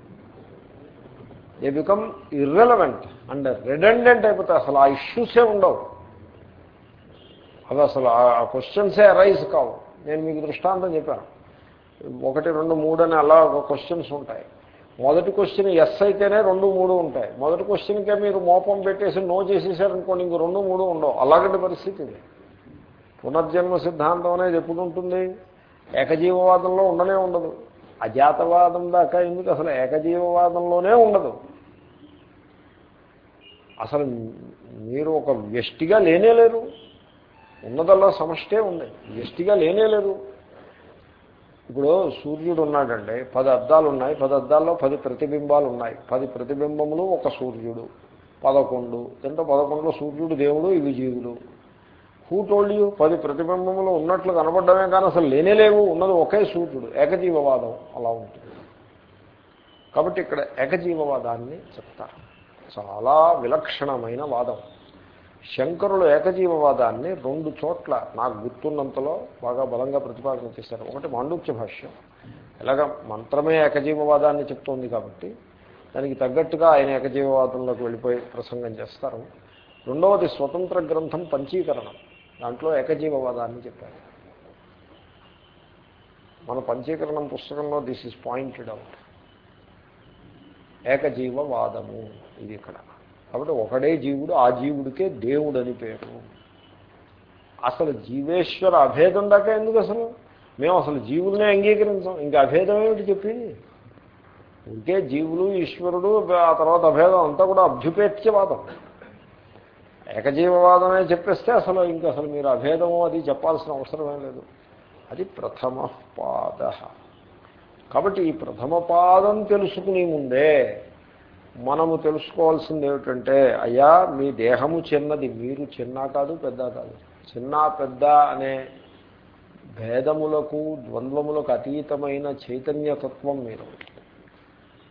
Speaker 1: They become irrelevant and redundant అయిపోతాయి. అసలు ఆ ఇష్యూసే ఉండవు. అవి అసలు ఆ క్వశ్చన్సే అరైజ్ కావు. నేను మీకు దృష్టాంతం చెప్పాను. ఒకటి రెండు మూడు అని అలా క్వశ్చన్స్ ఉంటాయి. మొదటి క్వశ్చన్ ఎస్ అయితేనే రెండు మూడు ఉంటాయి. మొదటి క్వశ్చన్కే మీరు మోపం పెట్టేసి నో చేసేసారనుకోండి ఇంక రెండు మూడు ఉండవు. అలాగంటి పరిస్థితి ఇది. పునర్జన్మ సిద్ధాంతం అనేది ఎప్పుడు ఉంటుంది? ఏకజీవవాదంలో ఉండనే ఉండదు. అజాతవాదం దాకా ఎందుకు? అసలు ఏకజీవవాదంలోనే ఉండదు. అసలు మీరు ఒక వ్యష్టిగా లేనేలేరు ఉన్నదల్లా సమష్టే ఉంది. వ్యష్టిగా లేనే లేదు ఇప్పుడు సూర్యుడు ఉన్నాడండి. పది అద్దాలు ఉన్నాయి పది అద్దాల్లో పది ప్రతిబింబాలు ఉన్నాయి పది ప్రతిబింబములు ఒక సూర్యుడు. పదకొండు. ఎంతో? పదకొండులో సూర్యుడు దేవుడు ఇవి జీవులు. హూ టోల్డ్ యూ పది ప్రతిబింబములు ఉన్నట్లు కనబడమే కానీ అసలు లేనే లేవు. ఉన్నది ఒకే సూర్యుడు. ఏకజీవవాదం అలా ఉంటుంది. కాబట్టి ఇక్కడ ఏకజీవవాదాన్ని చెప్తారు. చాలా విలక్షణమైన వాదం. శంకరులు ఏకజీవవాదాన్ని రెండు చోట్ల నాకు గుర్తున్నంతలో బాగా బలంగా ప్రతిపాదన చేశారు. ఒకటి మాండూక్య భాష్యం. ఎలాగ మంత్రమే ఏకజీవవాదాన్ని చెప్తోంది కాబట్టి దానికి తగ్గట్టుగా ఆయన ఏకజీవవాదంలోకి వెళ్ళిపోయి ప్రసంగం చేస్తారు. రెండవది స్వతంత్ర గ్రంథం పంచీకరణం. దాంట్లో ఏకజీవవాదాన్ని చెప్పారు. మన పంచీకరణం పుస్తకంలో దిస్ ఇస్ పాయింటెడ్ అవుట్. ఏకజీవవాదము. ఇది ఇక్కడ. కాబట్టి ఒకడే జీవుడు ఆ జీవుడికే దేవుడు అని పేరు. అసలు జీవేశ్వర అభేదం దాకా ఎందుకు అసలు? మేము అసలు జీవులనే అంగీకరించాం. ఇంకా అభేదం ఏమిటి చెప్పింది ఇంకే జీవులు ఈశ్వరుడు ఆ తర్వాత అభేదం అంతా కూడా అభ్యుపేత్యవాదం. ఏకజీవవాదమే చెప్పేస్తే అసలు ఇంకా అసలు మీరు అభేదము అది చెప్పాల్సిన అవసరమే లేదు. అది ప్రథమ పాద. కాబట్టి ఈ ప్రథమ పాదం తెలుసుకునే ముందే మనము తెలుసుకోవాల్సింది ఏమిటంటే అయ్యా మీ దేహము చిన్నది మీరు చిన్న కాదు పెద్ద కాదు. చిన్న పెద్ద అనే భేదములకు ద్వంద్వములకు అతీతమైన చైతన్యతత్వం మీరు.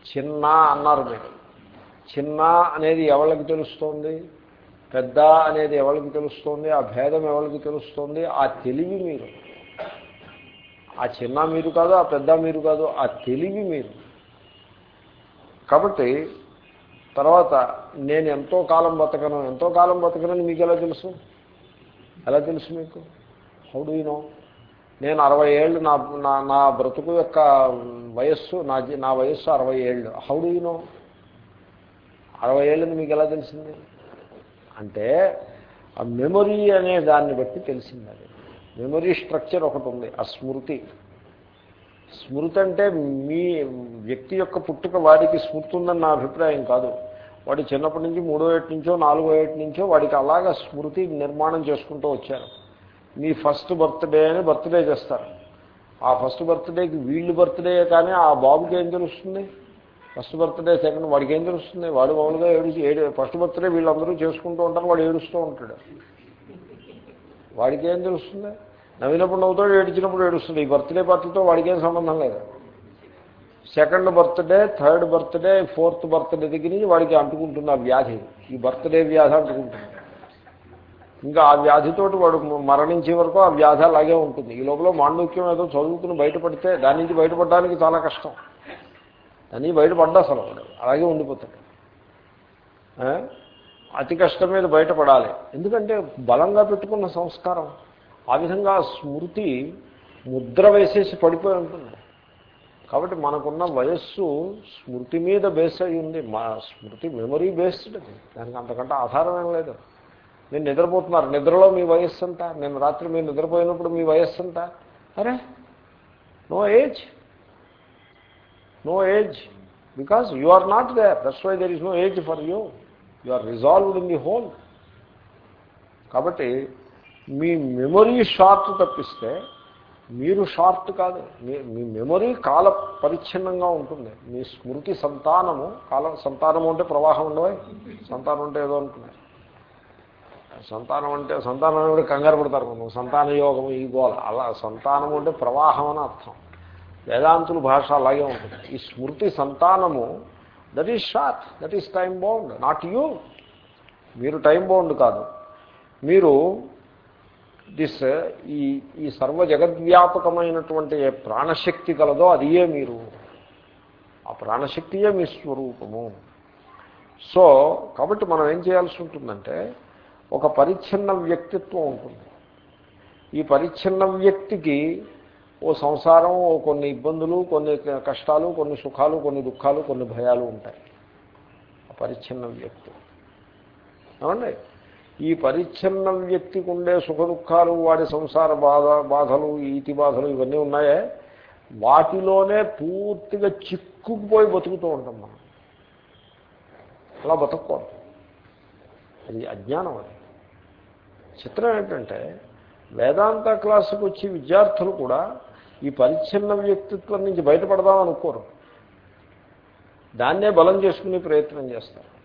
Speaker 1: చిన్న అన్నారు మీరు. చిన్న అనేది ఎవరికి తెలుస్తోంది? పెద్ద అనేది ఎవరికి తెలుస్తోంది? ఆ భేదం ఎవరికి తెలుస్తోంది? ఆ తెలివి మీరు. ఆ చిన్న మీరు కాదు ఆ పెద్ద మీరు కాదు ఆ తెలివి మీరు. కాబట్టి తర్వాత నేను ఎంతో కాలం బతకను ఎంతో కాలం బతకనని మీకు ఎలా తెలుసు? ఎలా తెలుసు మీకు? హౌ డూ నో నేను అరవై ఏళ్ళు నా నా నా బ్రతుకు యొక్క వయస్సు నా నా వయస్సు అరవై ఏళ్ళు. హౌ డూ నో అరవై ఏళ్ళని మీకు ఎలా తెలిసింది? అంటే ఆ మెమొరీ అనే దాన్ని బట్టి తెలిసింది అది. మెమొరీ స్ట్రక్చర్ ఒకటి ఉంది ఆ స్మృతి. స్మృతి అంటే మీ వ్యక్తి యొక్క పుట్టుక వాడికి స్మృతి ఉందని నా అభిప్రాయం కాదు. వాడు చిన్నప్పటి నుంచి మూడో ఏటి నుంచో నాలుగో ఏటి నుంచో వాడికి అలాగా స్మృతి నిర్మాణం చేసుకుంటూ వచ్చారు. మీ ఫస్ట్ బర్త్డే అని బర్త్డే చేస్తారు. ఆ ఫస్ట్ బర్త్డేకి వీళ్ళు బర్త్డే కానీ ఆ బాబుకి ఏం తెలుస్తుంది? ఫస్ట్ బర్త్డే సెకండ్ వాడికి ఏం తెలుస్తుంది? వాడు మామూలుగా ఏడు ఏడు ఫస్ట్ బర్త్డే వీళ్ళందరూ చేసుకుంటూ ఉంటారు వాడు ఏడుస్తూ ఉంటాడు. వాడికి ఏం తెలుస్తుంది? నవ్వినప్పుడు నవ్వుతాడు ఏడిచినప్పుడు ఏడుస్తుంది. ఈ బర్త్డే పార్టీతో వాడికి ఏం సంబంధం లేదు. Second birthday third birthday fourth birthday దగ్గర నుంచి వాడికి అంటుకుంటుంది ఆ వ్యాధి. ఈ బర్త్డే వ్యాధి అంటుకుంటుంది. ఇంకా ఆ వ్యాధితోటి వాడు మరణించే వరకు ఆ వ్యాధి అలాగే ఉంటుంది. ఈ లోపల మాండూక్యం ఏదో చదువుకుని బయటపడితే దాని నుంచి బయటపడడానికి చాలా కష్టం. దాన్ని బయటపడ్డా అసలు వాడు. అలాగే ఉండిపోతాడు. అతి కష్టం మీద బయటపడాలి. ఎందుకంటే బలంగా పెట్టుకున్న సంస్కారం. ఆ విధంగా స్మృతి ముద్ర వేసేసి పడిపోయి ఉంటుంది. కాబట్టి మనకున్న వయస్సు స్మృతి మీద బేస్ అయి ఉంది. మా స్మృతి మెమరీ బేస్డ్ అది. దానికి అంతకంటే ఆధారం ఏం లేదు. నేను నిద్రపోతున్నారు. నిద్రలో మీ వయస్సు అంతా నేను రాత్రి మీరు నిద్రపోయినప్పుడు మీ వయస్సు అంతా అరే no age. No age. Because you are not there that's why there is no age for you you are resolved in the whole కాబట్టి మీ మెమొరీ షార్ట్ తప్పిస్తే మీరు షార్ట్ కాదు. మీ మీ మెమొరీ కాల పరిచ్ఛిన్నంగా ఉంటుంది. మీ స్మృతి సంతానము కాలం సంతానము అంటే ప్రవాహం ఉండవే. సంతానం అంటే ఏదో అనుకున్నారు. సంతానం అంటే సంతానం కూడా కంగారు పడతారు మనం సంతాన యోగం ఈ గోల. అలా సంతానము అంటే ప్రవాహం అని అర్థం. వేదాంతుల భాష అలాగే ఉంటుంది. ఈ స్మృతి సంతానము that is short that is time bound not you మీరు టైం బౌండ్ కాదు. మీరు దిస్ ఈ ఈ సర్వ జగద్వ్యాపకమైనటువంటి ఏ ప్రాణశక్తి కలదో అదియే మీరు. ఆ ప్రాణశక్తియే మీ స్వరూపము. సో కాబట్టి మనం ఏం చేయాల్సి ఉంటుందంటే ఒక పరిచ్ఛిన్న వ్యక్తిత్వం ఉంటుంది. ఈ పరిచ్ఛిన్న వ్యక్తికి ఓ సంసారం ఓ కొన్ని ఇబ్బందులు కొన్ని కష్టాలు కొన్ని సుఖాలు కొన్ని దుఃఖాలు కొన్ని భయాలు ఉంటాయి. ఆ పరిచ్ఛిన్న వ్యక్తి. ఏమండి? ఈ పరిచ్ఛిన్న వ్యక్తికి ఉండే సుఖ దుఃఖాలు వాడి సంసార బాధ బాధలు ఈతి బాధలు ఇవన్నీ ఉన్నాయే. వాటిలోనే పూర్తిగా చిక్కుకుపోయి బతుకుతూ ఉంటాం మనం. అలా బతుక్కోదు అది అజ్ఞానం అది. చిత్రం ఏంటంటే వేదాంత క్లాసుకు వచ్చి విద్యార్థులు కూడా ఈ పరిచ్ఛిన్న వ్యక్తిత్వం నుంచి బయటపడదాం అనుకోరు. దాన్నే బలం చేసుకునే ప్రయత్నం చేస్తారు.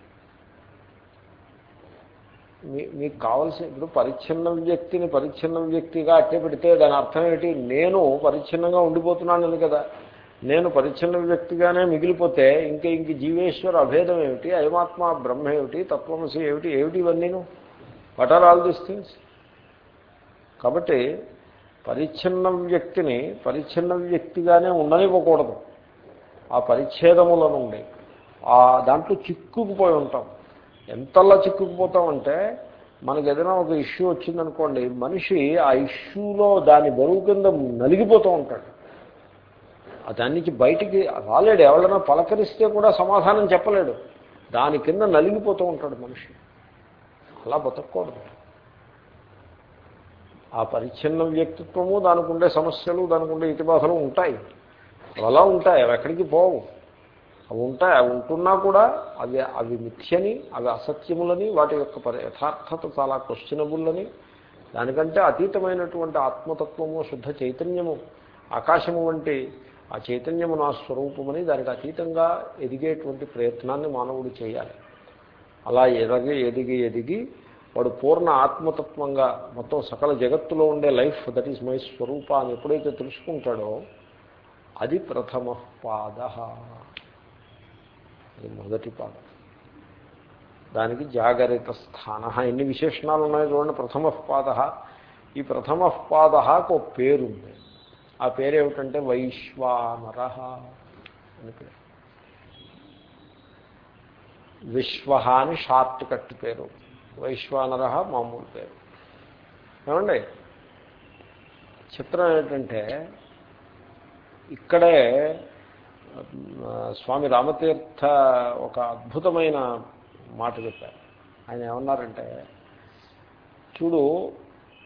Speaker 1: మీకు కావలసిన ఇప్పుడు పరిచ్ఛిన్న వ్యక్తిని పరిచ్ఛిన్న వ్యక్తిగా అట్టే పెడితే దాని అర్థం ఏంటి నేను పరిచ్ఛిన్నంగా ఉండిపోతున్నాను కదా. నేను పరిచ్ఛిన్న వ్యక్తిగానే మిగిలిపోతే ఇంక ఇంక జీవేశ్వర అభేదం ఏమిటి? అయమాత్మ బ్రహ్మ ఏమిటి? తత్వమసి ఏమిటి? ఏమిటి ఇవన్నీను? What are all these things కాబట్టి పరిచ్ఛిన్న వ్యక్తిని పరిచ్ఛిన్న వ్యక్తిగానే ఉండనివ్వకూడదు. ఆ పరిచ్ఛేదముల నుండి ఆ దాంట్లో చిక్కుకుపోయి ఉంటాం. ఎంతలా చిక్కుకుపోతామంటే మనకు ఏదైనా ఒక ఇష్యూ వచ్చిందనుకోండి మనిషి ఆ ఇష్యూలో దాని బరువు కింద నలిగిపోతూ ఉంటాడు. దాని నుంచి బయటికి రాలేడు. ఎవరైనా పలకరిస్తే కూడా సమాధానం చెప్పలేడు. దాని కింద నలిగిపోతూ ఉంటాడు మనిషి. అలా బతకూడదు. ఆ పరిచ్ఛిన్న వ్యక్తిత్వము దానికి ఉండే సమస్యలు దానికి ఉండే ఇతిబాధలు ఉంటాయి. అలా ఉంటాయి. అవి ఎక్కడికి పోవు. అవి ఉంటాయి అవి ఉంటున్నా కూడా అవి అవి మిథ్యని అవి అసత్యములని వాటి యొక్క యథార్థత చాలా క్వశ్చనబుల్ అని దానికంటే అతీతమైనటువంటి ఆత్మతత్వము శుద్ధ చైతన్యము ఆకాశము వంటి ఆ చైతన్యము నా స్వరూపమని దానికి అతీతంగా ఎదిగేటువంటి ప్రయత్నాన్ని మానవుడు చేయాలి. అలా ఎదగి ఎదిగి ఎదిగి వాడు పూర్ణ ఆత్మతత్వంగా మొత్తం సకల జగత్తులో ఉండే లైఫ్ దట్ ఈస్ మై స్వరూప అని ఎప్పుడైతే తెలుసుకుంటాడో అది ప్రథమ పాద అది మొదటి పాదం. దానికి జాగరిత స్థాన. ఎన్ని విశేషణాలు ఉన్నాయి చూడండి. ప్రథమ పాద ఈ ప్రథమ పాదకు ఒక పేరుంది. ఆ పేరు ఏమిటంటే వైశ్వానర అని పేరు. విశ్వ అని షార్ట్ కట్ పేరు. వైశ్వానర మామూలు పేరు. ఏమండి? చిత్రం ఏంటంటే ఇక్కడే స్వామి రామతీర్థ ఒక అద్భుతమైన మాట చెప్పారు. ఆయన ఏమన్నారంటే చూడు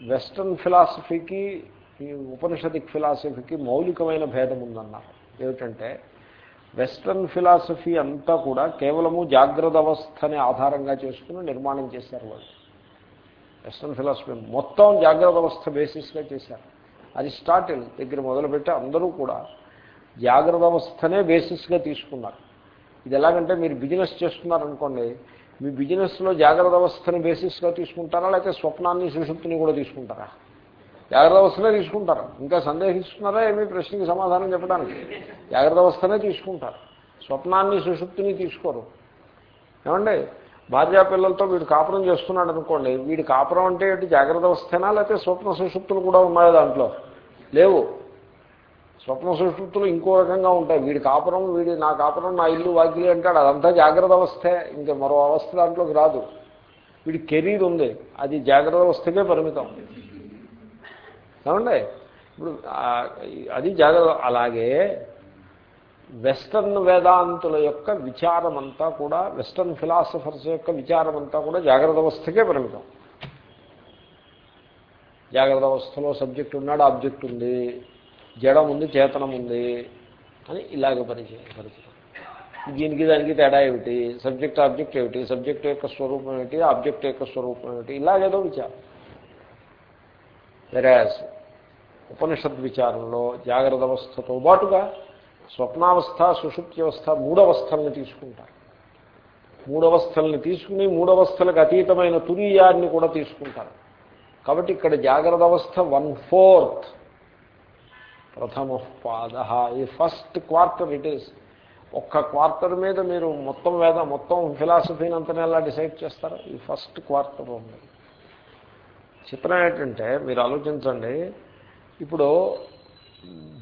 Speaker 1: వెస్ట్రన్ ఫిలాసఫీకి ఈ ఉపనిషదిక్ ఫిలాసఫీకి మౌలికమైన భేదం ఉందన్నారు ఏమిటంటే వెస్ట్రన్ ఫిలాసఫీ అంతా కూడా కేవలము జాగ్రత్త అవస్థని ఆధారంగా చేసుకుని నిర్మాణం చేశారు వాళ్ళు. వెస్ట్రన్ ఫిలాసఫీ మొత్తం జాగ్రత్త అవస్థ బేసిస్గా చేశారు. అరిస్టాటిల్ దగ్గర మొదలుపెట్టి అందరూ కూడా జాగ్రత్త అవస్థనే బేసిస్గా తీసుకున్నారు. ఇది ఎలాగంటే మీరు బిజినెస్ చేస్తున్నారనుకోండి మీ బిజినెస్లో జాగ్రత్త అవస్థని బేసిస్గా తీసుకుంటారా లేకపోతే స్వప్నాన్ని సుషుప్తిని కూడా తీసుకుంటారా? జాగ్రత్త అవస్థనే తీసుకుంటారు? ఇంకా సందేహిస్తున్నారా? ఏమీ? ప్రశ్నకి సమాధానం చెప్పడానికి. జాగ్రత్త అవస్థనే తీసుకుంటారు. స్వప్నాన్ని సుషుప్తిని తీసుకోరు. ఏమండి? భార్యా పిల్లలతో వీడు కాపురం చేస్తున్నాడు అనుకోండి వీడి కాపురం అంటే ఏంటి? జాగ్రత్త అవస్థనా లేకపోతే స్వప్న సుషుప్తులు కూడా ఉన్నాయో దాంట్లో? లేవు. స్వప్న సుషుప్తులు ఇంకో రకంగా ఉంటాయి. వీడి కాపురం వీడి నా కాపురం నా ఇల్లు వాకిలి అంటాడు. అదంతా జాగ్రత్త అవస్థే. ఇంకా మరో అవస్థ దాంట్లోకి రాదు. వీడి కెరీర్ ఉంది. అది జాగ్రత్త అవస్థకే పరిమితం. ఏమండి? ఇప్పుడు అది జాగ్రత్త అలాగే వెస్టర్న్ వేదాంతుల యొక్క విచారం అంతా కూడా వెస్టర్న్ ఫిలాసఫర్స్ యొక్క విచారం అంతా కూడా జాగ్రత్త అవస్థకే పరిమితం. జాగ్రత్త అవస్థలో సబ్జెక్ట్ ఉన్నాడు ఆబ్జెక్ట్ ఉంది. జడం ఉంది చేతనం ఉంది అని ఇలాగ పరిచయం పరిచయం. దీనికి దానికి తేడా ఏమిటి? సబ్జెక్ట్ ఆబ్జెక్ట్ ఏమిటి? సబ్జెక్ట్ యొక్క స్వరూపం ఏమిటి? ఆబ్జెక్ట్ యొక్క స్వరూపం ఏమిటి? ఇలాగేదో విచారం. వెరాజ్ ఉపనిషద్ విచారంలో జాగ్రత్త అవస్థతో పాటుగా స్వప్నావస్థ సుషుప్త్యవస్థ మూడవస్థల్ని తీసుకుంటారు. మూడవస్థల్ని తీసుకుని మూడవస్థలకు అతీతమైన తురీయాన్ని కూడా తీసుకుంటారు. కాబట్టి ఇక్కడ జాగ్రత్త అవస్థ వన్ ఫోర్త్ ప్రథమ పాద ఈ ఫస్ట్ క్వార్టర్ ఇట్ ఈస్. ఒక్క క్వార్టర్ మీద మీరు మొత్తం వేద మొత్తం ఫిలాసఫీని అంతనే ఎలా డిసైడ్ చేస్తారో? ఈ ఫస్ట్ క్వార్టర్ ఉంది. చిత్రం ఏంటంటే మీరు ఆలోచించండి. ఇప్పుడు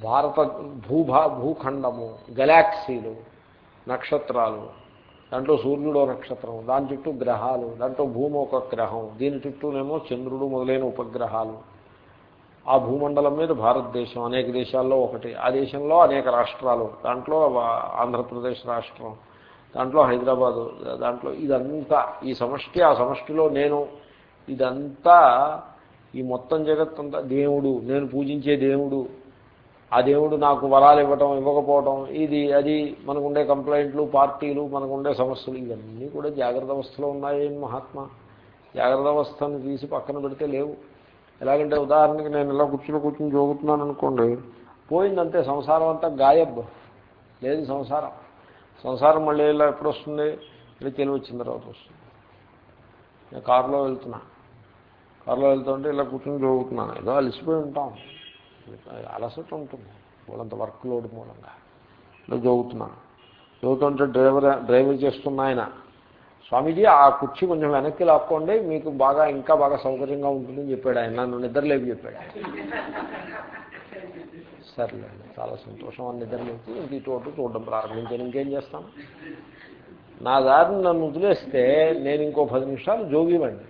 Speaker 1: భారత భూభా భూఖండము గెలాక్సీలు నక్షత్రాలు దాంట్లో సూర్యుడు నక్షత్రం దాని చుట్టూ గ్రహాలు దాంట్లో భూమి ఒక గ్రహం దీని చుట్టూనేమో చంద్రుడు మొదలైన ఉపగ్రహాలు ఆ భూమండలం మీద భారతదేశం అనేక దేశాల్లో ఒకటి. ఆ దేశంలో అనేక రాష్ట్రాలు. దాంట్లో ఆంధ్రప్రదేశ్ రాష్ట్రం దాంట్లో హైదరాబాదు దాంట్లో ఇదంతా ఈ సమష్టి ఆ సమష్టిలో నేను ఇదంతా ఈ మొత్తం జగత్తంతా దేవుడు నేను పూజించే దేవుడు ఆ దేవుడు నాకు వరాలు ఇవ్వటం ఇవ్వకపోవటం ఇది అది మనకుండే కంప్లైంట్లు పార్టీలు మనకుండే సమస్యలు ఇవన్నీ కూడా జాగ్రత్త అవస్థలో ఉన్నాయి మహాత్మా? జాగ్రత్త అవస్థను తీసి పక్కన పెడితే లేవు. ఎలాగంటే ఉదాహరణకి నేను ఇలా కూర్చుని కూర్చుని జోగుతున్నాను అనుకోండి పోయిందంటే సంసారం అంతా గాయబ్. లేదు సంసారం. సంసారం మళ్ళీ ఇలా ఎప్పుడు వస్తుంది? ఇలా తెలివి వచ్చిన తర్వాత వస్తుంది. నేను కారులో వెళ్తున్నా. కారులో వెళ్తుంటే ఇలా కూర్చుని జోగుతున్నాను. ఏదో అలసిపోయి ఉంటాం. అలసట ఉంటుంది. వాళ్ళంత వర్క్ లోడ్ మూలంగా. ఇలా జోగుతున్నాను. జోగుతుంటే డ్రైవర్ డ్రైవర్ చేస్తున్న ఆయన స్వామీజీ ఆ కుర్చీ కొంచెం వెనక్కి లాక్కోండి. మీకు బాగా ఇంకా బాగా సౌకర్యంగా ఉంటుందని చెప్పాడు ఆయన. నన్ను నిద్రలేపి చెప్పాడు. సర్లేండి చాలా సంతోషం అని నిద్రలేపి ఇంక ఇటు చూడడం ప్రారంభించాను. ఇంకేం చేస్తాను నా దారిని నన్ను వదిలేస్తే నేను ఇంకో పది నిమిషాలు జోగివాడిని.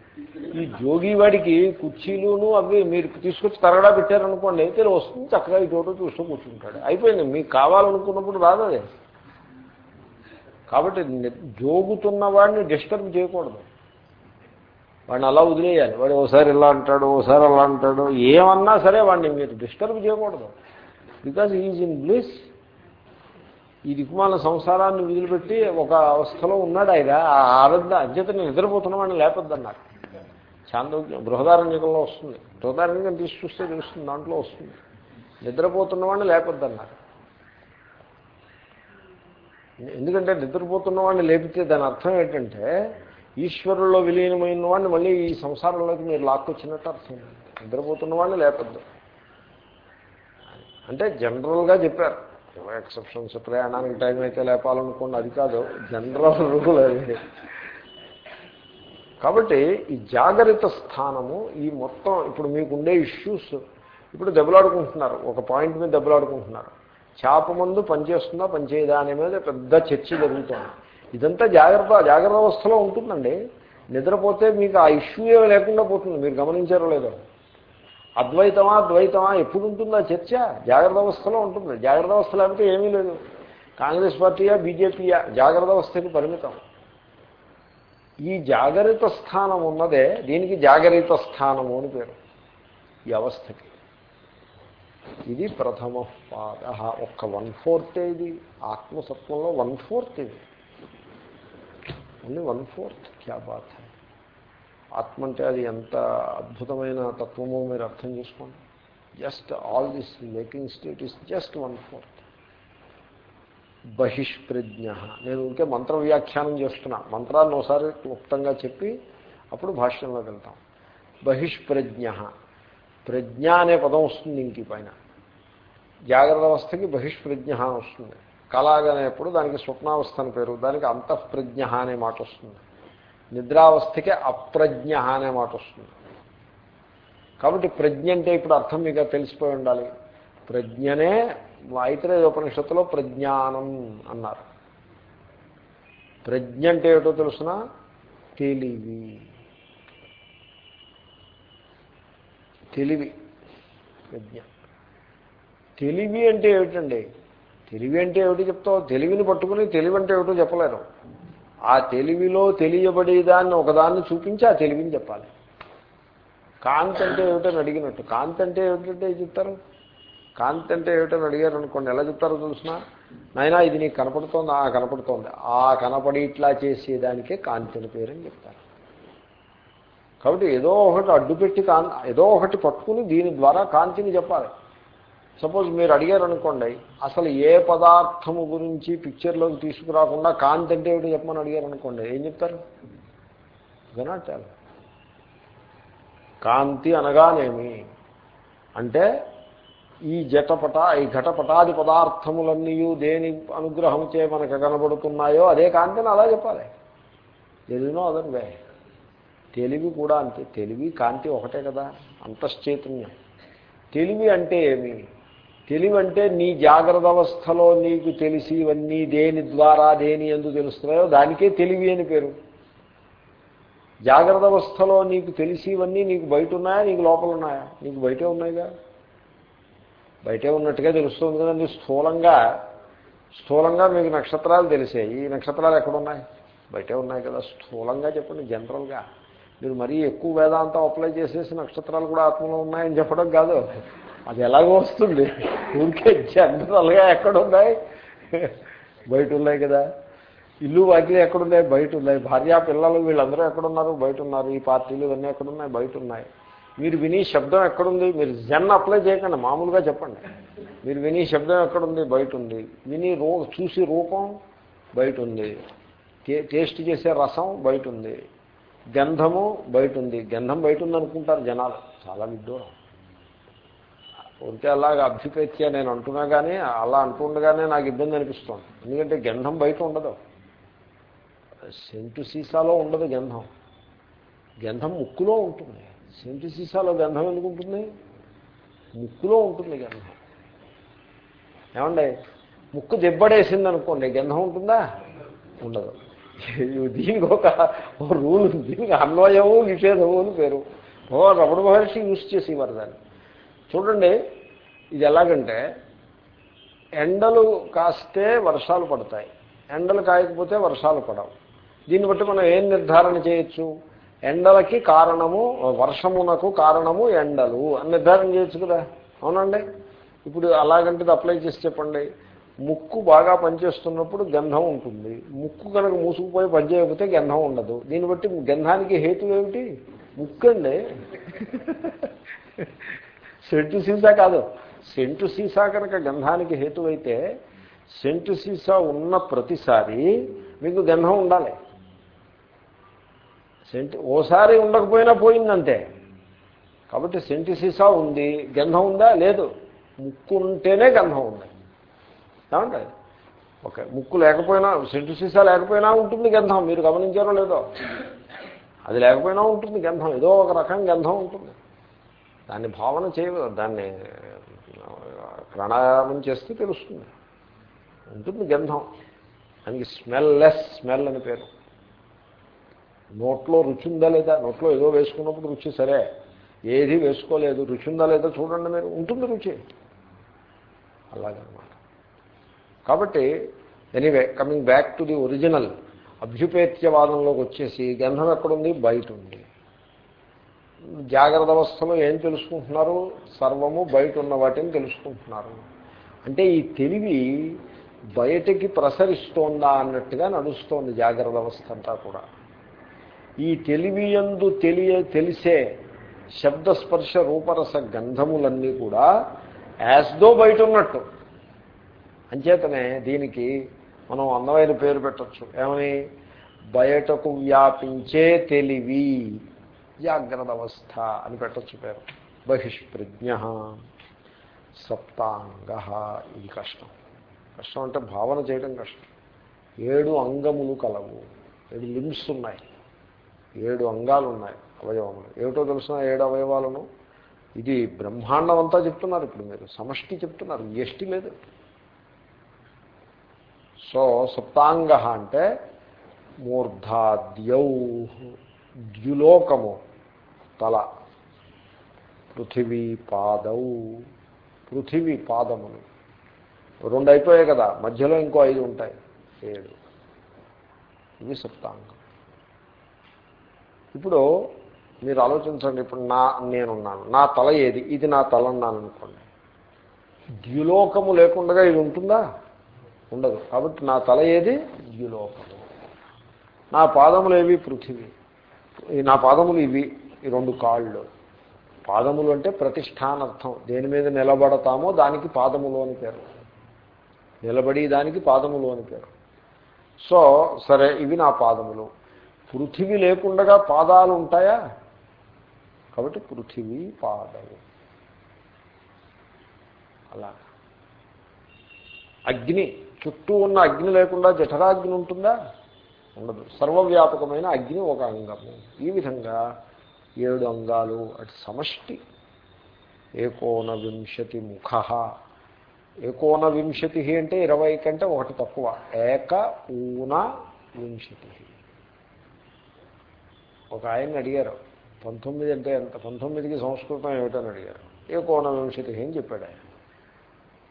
Speaker 1: ఈ జోగివాడికి కుర్చీలును అవి మీరు తీసుకొచ్చి తరగడా పెట్టారనుకోండి అయితే వస్తుంది చక్కగా ఇటు చూస్తూ కూర్చుంటాడు. అయిపోయింది. మీకు కావాలనుకున్నప్పుడు రాదు అదే. కాబట్టి జోగుతున్న వాడిని డిస్టర్బ్ చేయకూడదు. వాడిని అలా వదిలేయాలి. వాడు ఓసారి ఇలా అంటాడు ఓసారి అలా అంటాడు ఏమన్నా సరే వాడిని మీరు డిస్టర్బ్ చేయకూడదు. Because is in bliss. ఈ దిక్కుమాల సంసారాన్ని వదిలిపెట్టి ఒక అవస్థలో ఉన్నాడు ఆయన. ఆ ఆరద్ద అధ్యత నిద్రపోతున్న వాడిని లేపొద్దన్నారు. చాందోగ్యం బృహదారణ్యకంలో వస్తుంది. బృహదారణ్యకం తీసి చూస్తే తెలుస్తుంది దాంట్లో వస్తుంది. నిద్రపోతున్న వాడిని లేపొద్దన్నారు. ఎందుకంటే నిద్రపోతున్న వాడిని లేపితే దాని అర్థం ఏంటంటే ఈశ్వరుల్లో విలీనమైన వాడిని మళ్ళీ ఈ సంసారంలోకి మీరు లాక్కొచ్చినట్టు అర్థం. నిద్రపోతున్న వాడిని లేపద్దు. అంటే జనరల్గా చెప్పారు. ఎక్సెప్షన్స్ ప్రయాణానికి టైం అయితే లేపాలనుకోండి అది కాదు. జనరల్ రూల్ అది. కాబట్టి ఈ జాగ్రత్త స్థానము ఈ మొత్తం ఇప్పుడు మీకుండే ఇష్యూస్ ఇప్పుడు దెబ్బలాడుకుంటున్నారు. ఒక పాయింట్ మీద దెబ్బలాడుకుంటున్నారు. చేప మందు పనిచేస్తుందా పనిచేయదా అనే మీద పెద్ద చర్చ జరుగుతుంది. ఇదంతా జాగ్రత్త జాగ్రత్త అవస్థలో ఉంటుందండి. నిద్రపోతే మీకు ఆ ఇష్యూ లేకుండా పోతుంది మీరు గమనించారో లేదో. అద్వైతమా ద్వైతమా ఎప్పుడు ఉంటుందా చర్చ? జాగ్రత్త అవస్థలో ఉంటుంది. జాగ్రత్త అవస్థ లేకపోతే ఏమీ లేదు. కాంగ్రెస్ పార్టీయా బీజేపీయా? జాగ్రత్త అవస్థకి పరిమితం. ఈ జాగరిత స్థానం ఉన్నదే దీనికి జాగరిత స్థానము అని పేరు. ఈ అవస్థకి. ఇది ప్రథమ పాద. ఒక్క వన్ ఫోర్త్ ఇది. ఆత్మసత్వంలో వన్ ఫోర్త్ ఇది. ఓన్లీ వన్ ఫోర్త్ క్యా బాత్ ఆత్మ అంటే అది ఎంత అద్భుతమైన తత్వమో మీరు అర్థం చేసుకోండి. Just all this making state is just one fourth బహిష్ప్రజ్ఞ. నేను ఇంకే మంత్ర వ్యాఖ్యానం చేస్తున్నా. మంత్రాన్ని ఒకసారి క్లుప్తంగా చెప్పి అప్పుడు భాష్యంలోకి వెళ్తాం. బహిష్ప్రజ్ఞ. ప్రజ్ఞ అనే పదం వస్తుంది ఇంక పైన. జాగ్రత్త అవస్థకి బహిష్ప్రజ్ఞ అని వస్తుంది. కళాగనేప్పుడు దానికి స్వప్నావస్థ అని పేరు. దానికి అంతఃప్రజ్ఞ అనే మాట వస్తుంది. నిద్రావస్థకి అప్రజ్ఞ అనే మాట వస్తుంది. కాబట్టి ప్రజ్ఞ అంటే ఇప్పుడు అర్థం మీకు తెలిసిపోయి ఉండాలి. ప్రజ్ఞనే ఐతరేయ ఉపనిషత్తులో ప్రజ్ఞానం అన్నారు. ప్రజ్ఞ అంటే ఏటో తెలుసిన? తెలివి. తెలివి. ప్రజ్ఞ. తెలివి అంటే ఏమిటండి? తెలివి అంటే ఏమిటి చెప్తావు? తెలివిని పట్టుకుని తెలివి అంటే ఏమిటో చెప్పలేరు. ఆ తెలివిలో తెలియబడేదాన్ని ఒకదాన్ని చూపించి ఆ తెలివిని చెప్పాలి. కాంతి అంటే ఏమిటని అడిగినట్టు. కాంతి అంటే ఏమిటంటే చెప్తారు? కాంతి అంటే ఏమిటని అడిగారు అనుకోండి. ఎలా చెప్తారో తెలిసిన? నాయనా ఇది నీకు కనపడుతోంది? ఆ కనపడుతోంది. ఆ కనపడి ఇట్లా చేసేదానికే కాంతి అని పేరని చెప్తారు. కాబట్టి ఏదో ఒకటి అడ్డుపెట్టి కాంతి ఏదో ఒకటి పట్టుకుని దీని ద్వారా కాంతిని చెప్పాలి. సపోజ్ మీరు అడిగారు అనుకోండి అసలు ఏ పదార్థము గురించి పిక్చర్లోకి తీసుకురాకుండా కాంతి అంటే ఏమిటి చెప్పమని అడిగారు అనుకోండి ఏం చెప్తారు? వినాటాలి కాంతి అనగానేమి? అంటే ఈ జటపట ఈ ఘటపటాది పదార్థములన్నీ దేని అనుగ్రహం చే మనకు కనబడుతున్నాయో అదే కాంతిని అలా చెప్పాలి. తెలివినో అదర్ వే తెలివి కూడా అంతే. తెలివి కాంతి ఒకటే కదా అంతశ్చైతన్యం. తెలివి అంటే ఏమి? తెలివి అంటే నీ జాగ్రత్త అవస్థలో నీకు తెలిసి ఇవన్నీ దేని ద్వారా దేని ఎందు తెలుస్తున్నాయో దానికే తెలివి అని పేరు. జాగ్రత్త అవస్థలో నీకు తెలిసి ఇవన్నీ నీకు బయట ఉన్నాయా నీకు లోపల ఉన్నాయా? నీకు బయటే ఉన్నాయిగా? బయటే ఉన్నట్టుగా తెలుస్తుంది కదండి. స్థూలంగా స్థూలంగా మీకు నక్షత్రాలు తెలిసాయి. ఈ నక్షత్రాలు ఎక్కడున్నాయి? బయటే ఉన్నాయి కదా. స్థూలంగా చెప్పండి జనరల్గా మీరు మరీ ఎక్కువ వేదాంతం అప్లై చేసేసి నక్షత్రాలు కూడా ఆత్మలో ఉన్నాయని చెప్పడం కాదు. అది ఎలాగో వస్తుంది. ఊరికే జనరల్గా ఎక్కడున్నాయి? బయట ఉన్నాయి కదా. ఇల్లు వాకిలు ఎక్కడున్నాయి? బయట ఉన్నాయి భార్య పిల్లలు వీళ్ళందరూ ఎక్కడున్నారు? బయట ఉన్నారు ఈ పార్టీలు ఇవన్నీ ఎక్కడున్నాయి? బయట ఉన్నాయి మీరు విని శబ్దం ఎక్కడుంది? మీరు జన్ అప్లై చేయకండి. మామూలుగా చెప్పండి. మీరు విని శబ్దం ఎక్కడుంది? బయట ఉంది విని రూ చూసి రూపం బయట ఉంది టేస్ట్ చేసే రసం బయట ఉంది గంధము బయట ఉంది గంధం బయట ఉంది అనుకుంటారు జనాలు. చాలా విడ్డూరం. ఉంటే అలాగ అభ్యుపేత్య నేను అంటున్నా కానీ అలా అంటుండగానే నాకు ఇబ్బంది అనిపిస్తుంది. ఎందుకంటే గంధం బయట ఉండదు. సెంటు సీసాలో ఉండదు గంధం. గంధం ముక్కులో ఉంటుంది. సెంటు సీసాలో గంధం ఎందుకు ఉంటుంది? ముక్కులో ఉంటుంది గంధం. ఏమండి? ముక్కు దెబ్బడేసింది అనుకోండి గంధం ఉంటుందా? ఉండదు. దీనికి ఒక రూల్ దీనికి అన్వయము నిషేధము అని పేరు. ఓ రమణ మహర్షి యూజ్ చేసేవారు దాన్ని. చూడండి ఇది ఎలాగంటే ఎండలు కాస్తే వర్షాలు పడతాయి. ఎండలు కాయకపోతే వర్షాలు పడవు. దీన్ని బట్టి మనం ఏం నిర్ధారణ చేయొచ్చు? ఎండలకి కారణము వర్షమునకు కారణము ఎండలు అని నిర్ధారణ చేయొచ్చు కదా? అవునండి. ఇప్పుడు అలాగంటే అప్లై చేసి చెప్పండి. ముక్కు బాగా పనిచేస్తున్నప్పుడు గంధం ఉంటుంది. ముక్కు కనుక మూసుకుపోయి పనిచేయకపోతే గంధం ఉండదు. దీన్ని బట్టి గంధానికి హేతు ఏమిటి? ముక్కు అండి సెంటు సీసా కాదు. సెంటు సీసా కనుక గంధానికి హేతువైతే సెంటు సీసా ఉన్న ప్రతిసారి మీకు గంధం ఉండాలి. సెంటు ఓసారి ఉండకపోయినా పోయిందంతే. కాబట్టి సెంటు సీసా ఉంది. గంధం ఉందా? లేదు. ముక్కు ఉంటేనే గంధం ఉంది. ఏమంటే ఓకే ముక్కు లేకపోయినా సెంటు సీసా లేకపోయినా ఉంటుంది గంధం. మీరు గమనించారో లేదో? అది లేకపోయినా ఉంటుంది గంధం. ఏదో ఒక రకం గంధం ఉంటుంది. దాన్ని భావన చేయ దాన్ని ప్రాణాయామం చేస్తే తెలుస్తుంది. ఉంటుంది గంధం. దానికి స్మెల్ లెస్ స్మెల్ అని పేరు. నోట్లో రుచి ఉందా లేదా? నోట్లో ఏదో వేసుకున్నప్పుడు రుచి సరే. ఏది వేసుకోలేదు? రుచి ఉందా లేదా చూడండి మీరు. ఉంటుంది రుచి. అలాగనమాట. కాబట్టి anyway coming back to the original అభ్యుపేత్యవాదంలోకి వచ్చేసి గంధం ఎక్కడుంది? బయట ఉంది జాగ్రత్త అవస్థలో ఏం తెలుసుకుంటున్నారు? సర్వము బయట ఉన్న వాటిని తెలుసుకుంటున్నారు. అంటే ఈ తెలివి బయటికి ప్రసరిస్తోందా అన్నట్టుగా నడుస్తోంది జాగ్రత్త అవస్థ అంతా కూడా. ఈ తెలివి ఎందు తెలియ తెలిసే శబ్దస్పర్శ రూపరస గంధములన్నీ కూడా యాస్దో బయట ఉన్నట్టు అంచేతనే దీనికి మనం అందమైన పేరు పెట్టచ్చు. ఏమని? బయటకు వ్యాపించే తెలివి జాగ్రత్త అవస్థ అని పెట్టచ్చు పేరు. బహిష్ప్రజ్ఞ సప్తాంగ ఇది కష్టం. కష్టం అంటే భావన చేయడం కష్టం. ఏడు అంగములు కలవు. ఏడు లిమ్స్ ఉన్నాయి. ఏడు అంగాలు ఉన్నాయి అవయవములు. ఏమిటో తెలిసిన ఏడు అవయవాలను? ఇది బ్రహ్మాండం అంతా చెప్తున్నారు ఇప్పుడు మీరు. సమష్టి చెప్తున్నారు. ఎష్టి లేదు సో సప్తాంగ అంటే మూర్ధాద్యౌ ద్యులోకము తల పృథివీ పాదౌ పృథివీ పాదములు. రెండు అయిపోయాయి కదా మధ్యలో ఇంకో ఐదు ఉంటాయి. ఏడు. ఇవి సప్తాంగం. ఇప్పుడు మీరు ఆలోచించండి ఇప్పుడు నా నేనున్నాను. నా తల ఏది? ఇది నా తల అన్నాను అనుకోండి ద్యులోకము లేకుండా ఇది ఉంటుందా? ఉండదు. కాబట్టి నా తల ఏది? ద్యులోకము నా పాదములు ఏవి? పృథివీ. నా పాదములు ఇవి. ఈ రెండు కాళ్ళు. పాదములు అంటే ప్రతిష్టానర్థం. దేని మీద నిలబడతామో దానికి పాదములు అని పేరు. నిలబడి దానికి పాదములు అని పేరు. సో సరే ఇవి నా పాదములు. పృథివీ లేకుండా పాదాలు ఉంటాయా? కాబట్టి పృథివీ పాదము. అలా అగ్ని. చుట్టూ ఉన్న అగ్ని లేకుండా జఠరాగ్ని ఉంటుందా? ఉండదు. సర్వవ్యాపకమైన అగ్ని ఒక అంగము ఈ విధంగా ఏడు అంగాలు అటు సమష్టి. ఏకోన వింశతి ముఖ. ఏకోన వింశతి అంటే ఇరవై కంటే ఒకటి తక్కువ. ఏక ఊన వింశతి ఒక ఆయన అడిగారు. పంతొమ్మిది అంటే ఎంత? పంతొమ్మిదికి సంస్కృతం ఏమిటని అడిగారు. ఏకోన వింశతి అని చెప్పాడు ఆయన.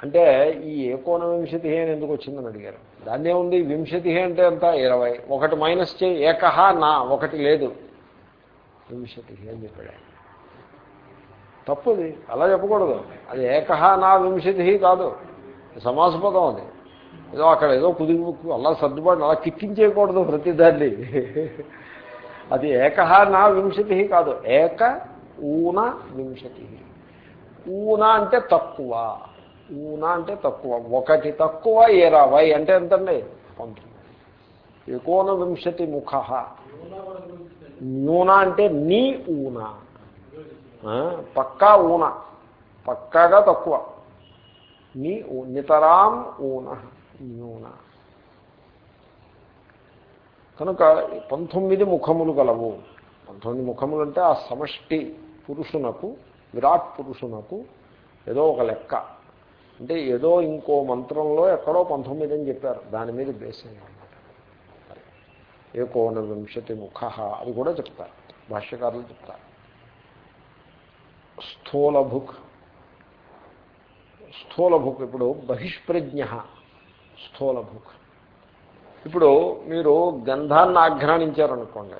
Speaker 1: అంటే ఈ ఏకోన వింశతి అని ఎందుకు వచ్చిందని అడిగారు. దాన్నే ఉంది వింశతి అంటే అంతా ఇరవై. ఒకటి మైనస్ చేయి ఏకహ నా ఒకటి లేదు. వింశతి అని చెప్పాడు తప్పుది. అలా చెప్పకూడదు. అది ఏకహ నా వింశతి కాదు. సమాసపదం అది. ఏదో అక్కడ ఏదో కుదిరి అలా సర్దుబాటు అలా కిక్కించేయకూడదు ప్రతిదాన్ని అది ఏకహ నా వింశతి కాదు. ఏక ఊన వింశతి ఊన అంటే తక్కువ. ఊన అంటే తక్కువ. ఒకటి తక్కువ ఏరావై అంటే ఎంతండి? పంతొమ్మిది. ఏకోనవింశతి ముఖ. న్యూన అంటే నీ ఊన. పక్కా ఊన. పక్కాగా తక్కువ. నీ నితరాం ఊన న్యూన. కనుక పంతొమ్మిది ముఖములు గలవు. పంతొమ్మిది ముఖములు అంటే ఆ సమష్టి పురుషునకు విరాట్ పురుషునకు ఏదో ఒక లెక్క. అంటే ఏదో ఇంకో మంత్రంలో ఎక్కడో పంతొమ్మిది అని చెప్పారు. దాని మీద బేస్ అనమాట ఏకోన వింశతి ముఖ అది కూడా చెప్తారు. భాష్యకారులు చెప్తారు. స్థూలభుక్. స్థూలభుక్ ఇప్పుడు బహిష్ప్రజ్ఞ. స్థూలభుక్. ఇప్పుడు మీరు గంధాన్ని ఆఘ్రాణించారనుకోండి.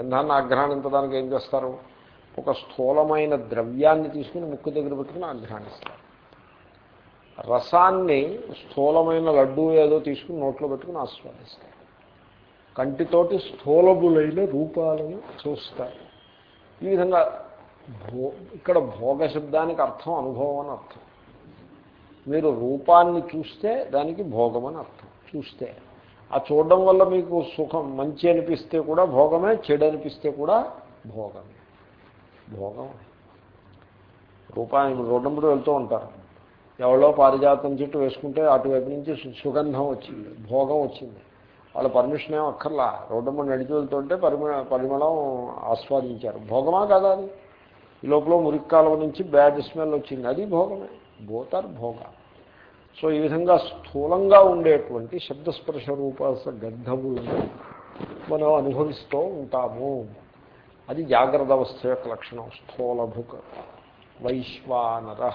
Speaker 1: గంధాన్ని ఆఘ్రాణించడానికి ఏం చేస్తారు? ఒక స్థూలమైన ద్రవ్యాన్ని తీసుకుని ముక్కు దగ్గర పెట్టుకుని ఆఘ్రాణిస్తారు. రసాన్ని స్థూలమైన లడ్డు ఏదో తీసుకుని నోట్లో పెట్టుకుని ఆస్వాదిస్తారు. కంటితోటి స్థూలబులైన రూపాలను చూస్తారు. ఈ విధంగా భో ఇక్కడ భోగ శబ్దానికి అర్థం అనుభవం అని అర్థం. మీరు రూపాన్ని చూస్తే దానికి భోగం అని అర్థం. చూస్తే. ఆ చూడడం వల్ల మీకు సుఖం మంచి అనిపిస్తే కూడా భోగమే చెడు అనిపిస్తే కూడా భోగమే. భోగం. రూపాయి రోడ్డంపుడు వెళ్తూ ఉంటారు. ఎవరో పారిజాతం చెట్టు వేసుకుంటే అటువైపు నుంచి సుగంధం వచ్చింది భోగం వచ్చింది. వాళ్ళ పర్మిషన్ ఏం అక్కర్లా? రోడ్డమ్మ నడిచి వెళ్తుంటే పరిమ పరిమళం ఆస్వాదించారు. భోగమా కదా అది? ఈ లోపల మురిక్కాలం నుంచి బ్యాడ్ స్మెల్ వచ్చింది. అది భోగమే. బోతారు భోగ. సో ఈ విధంగా స్థూలంగా ఉండేటువంటి శబ్దస్పర్శ రూపాస గంధములను మనం అనుభవిస్తూ ఉంటాము. అది జాగ్రత్త అవస్థ యొక్క లక్షణం. స్థూలభుక్. వైశ్వానర.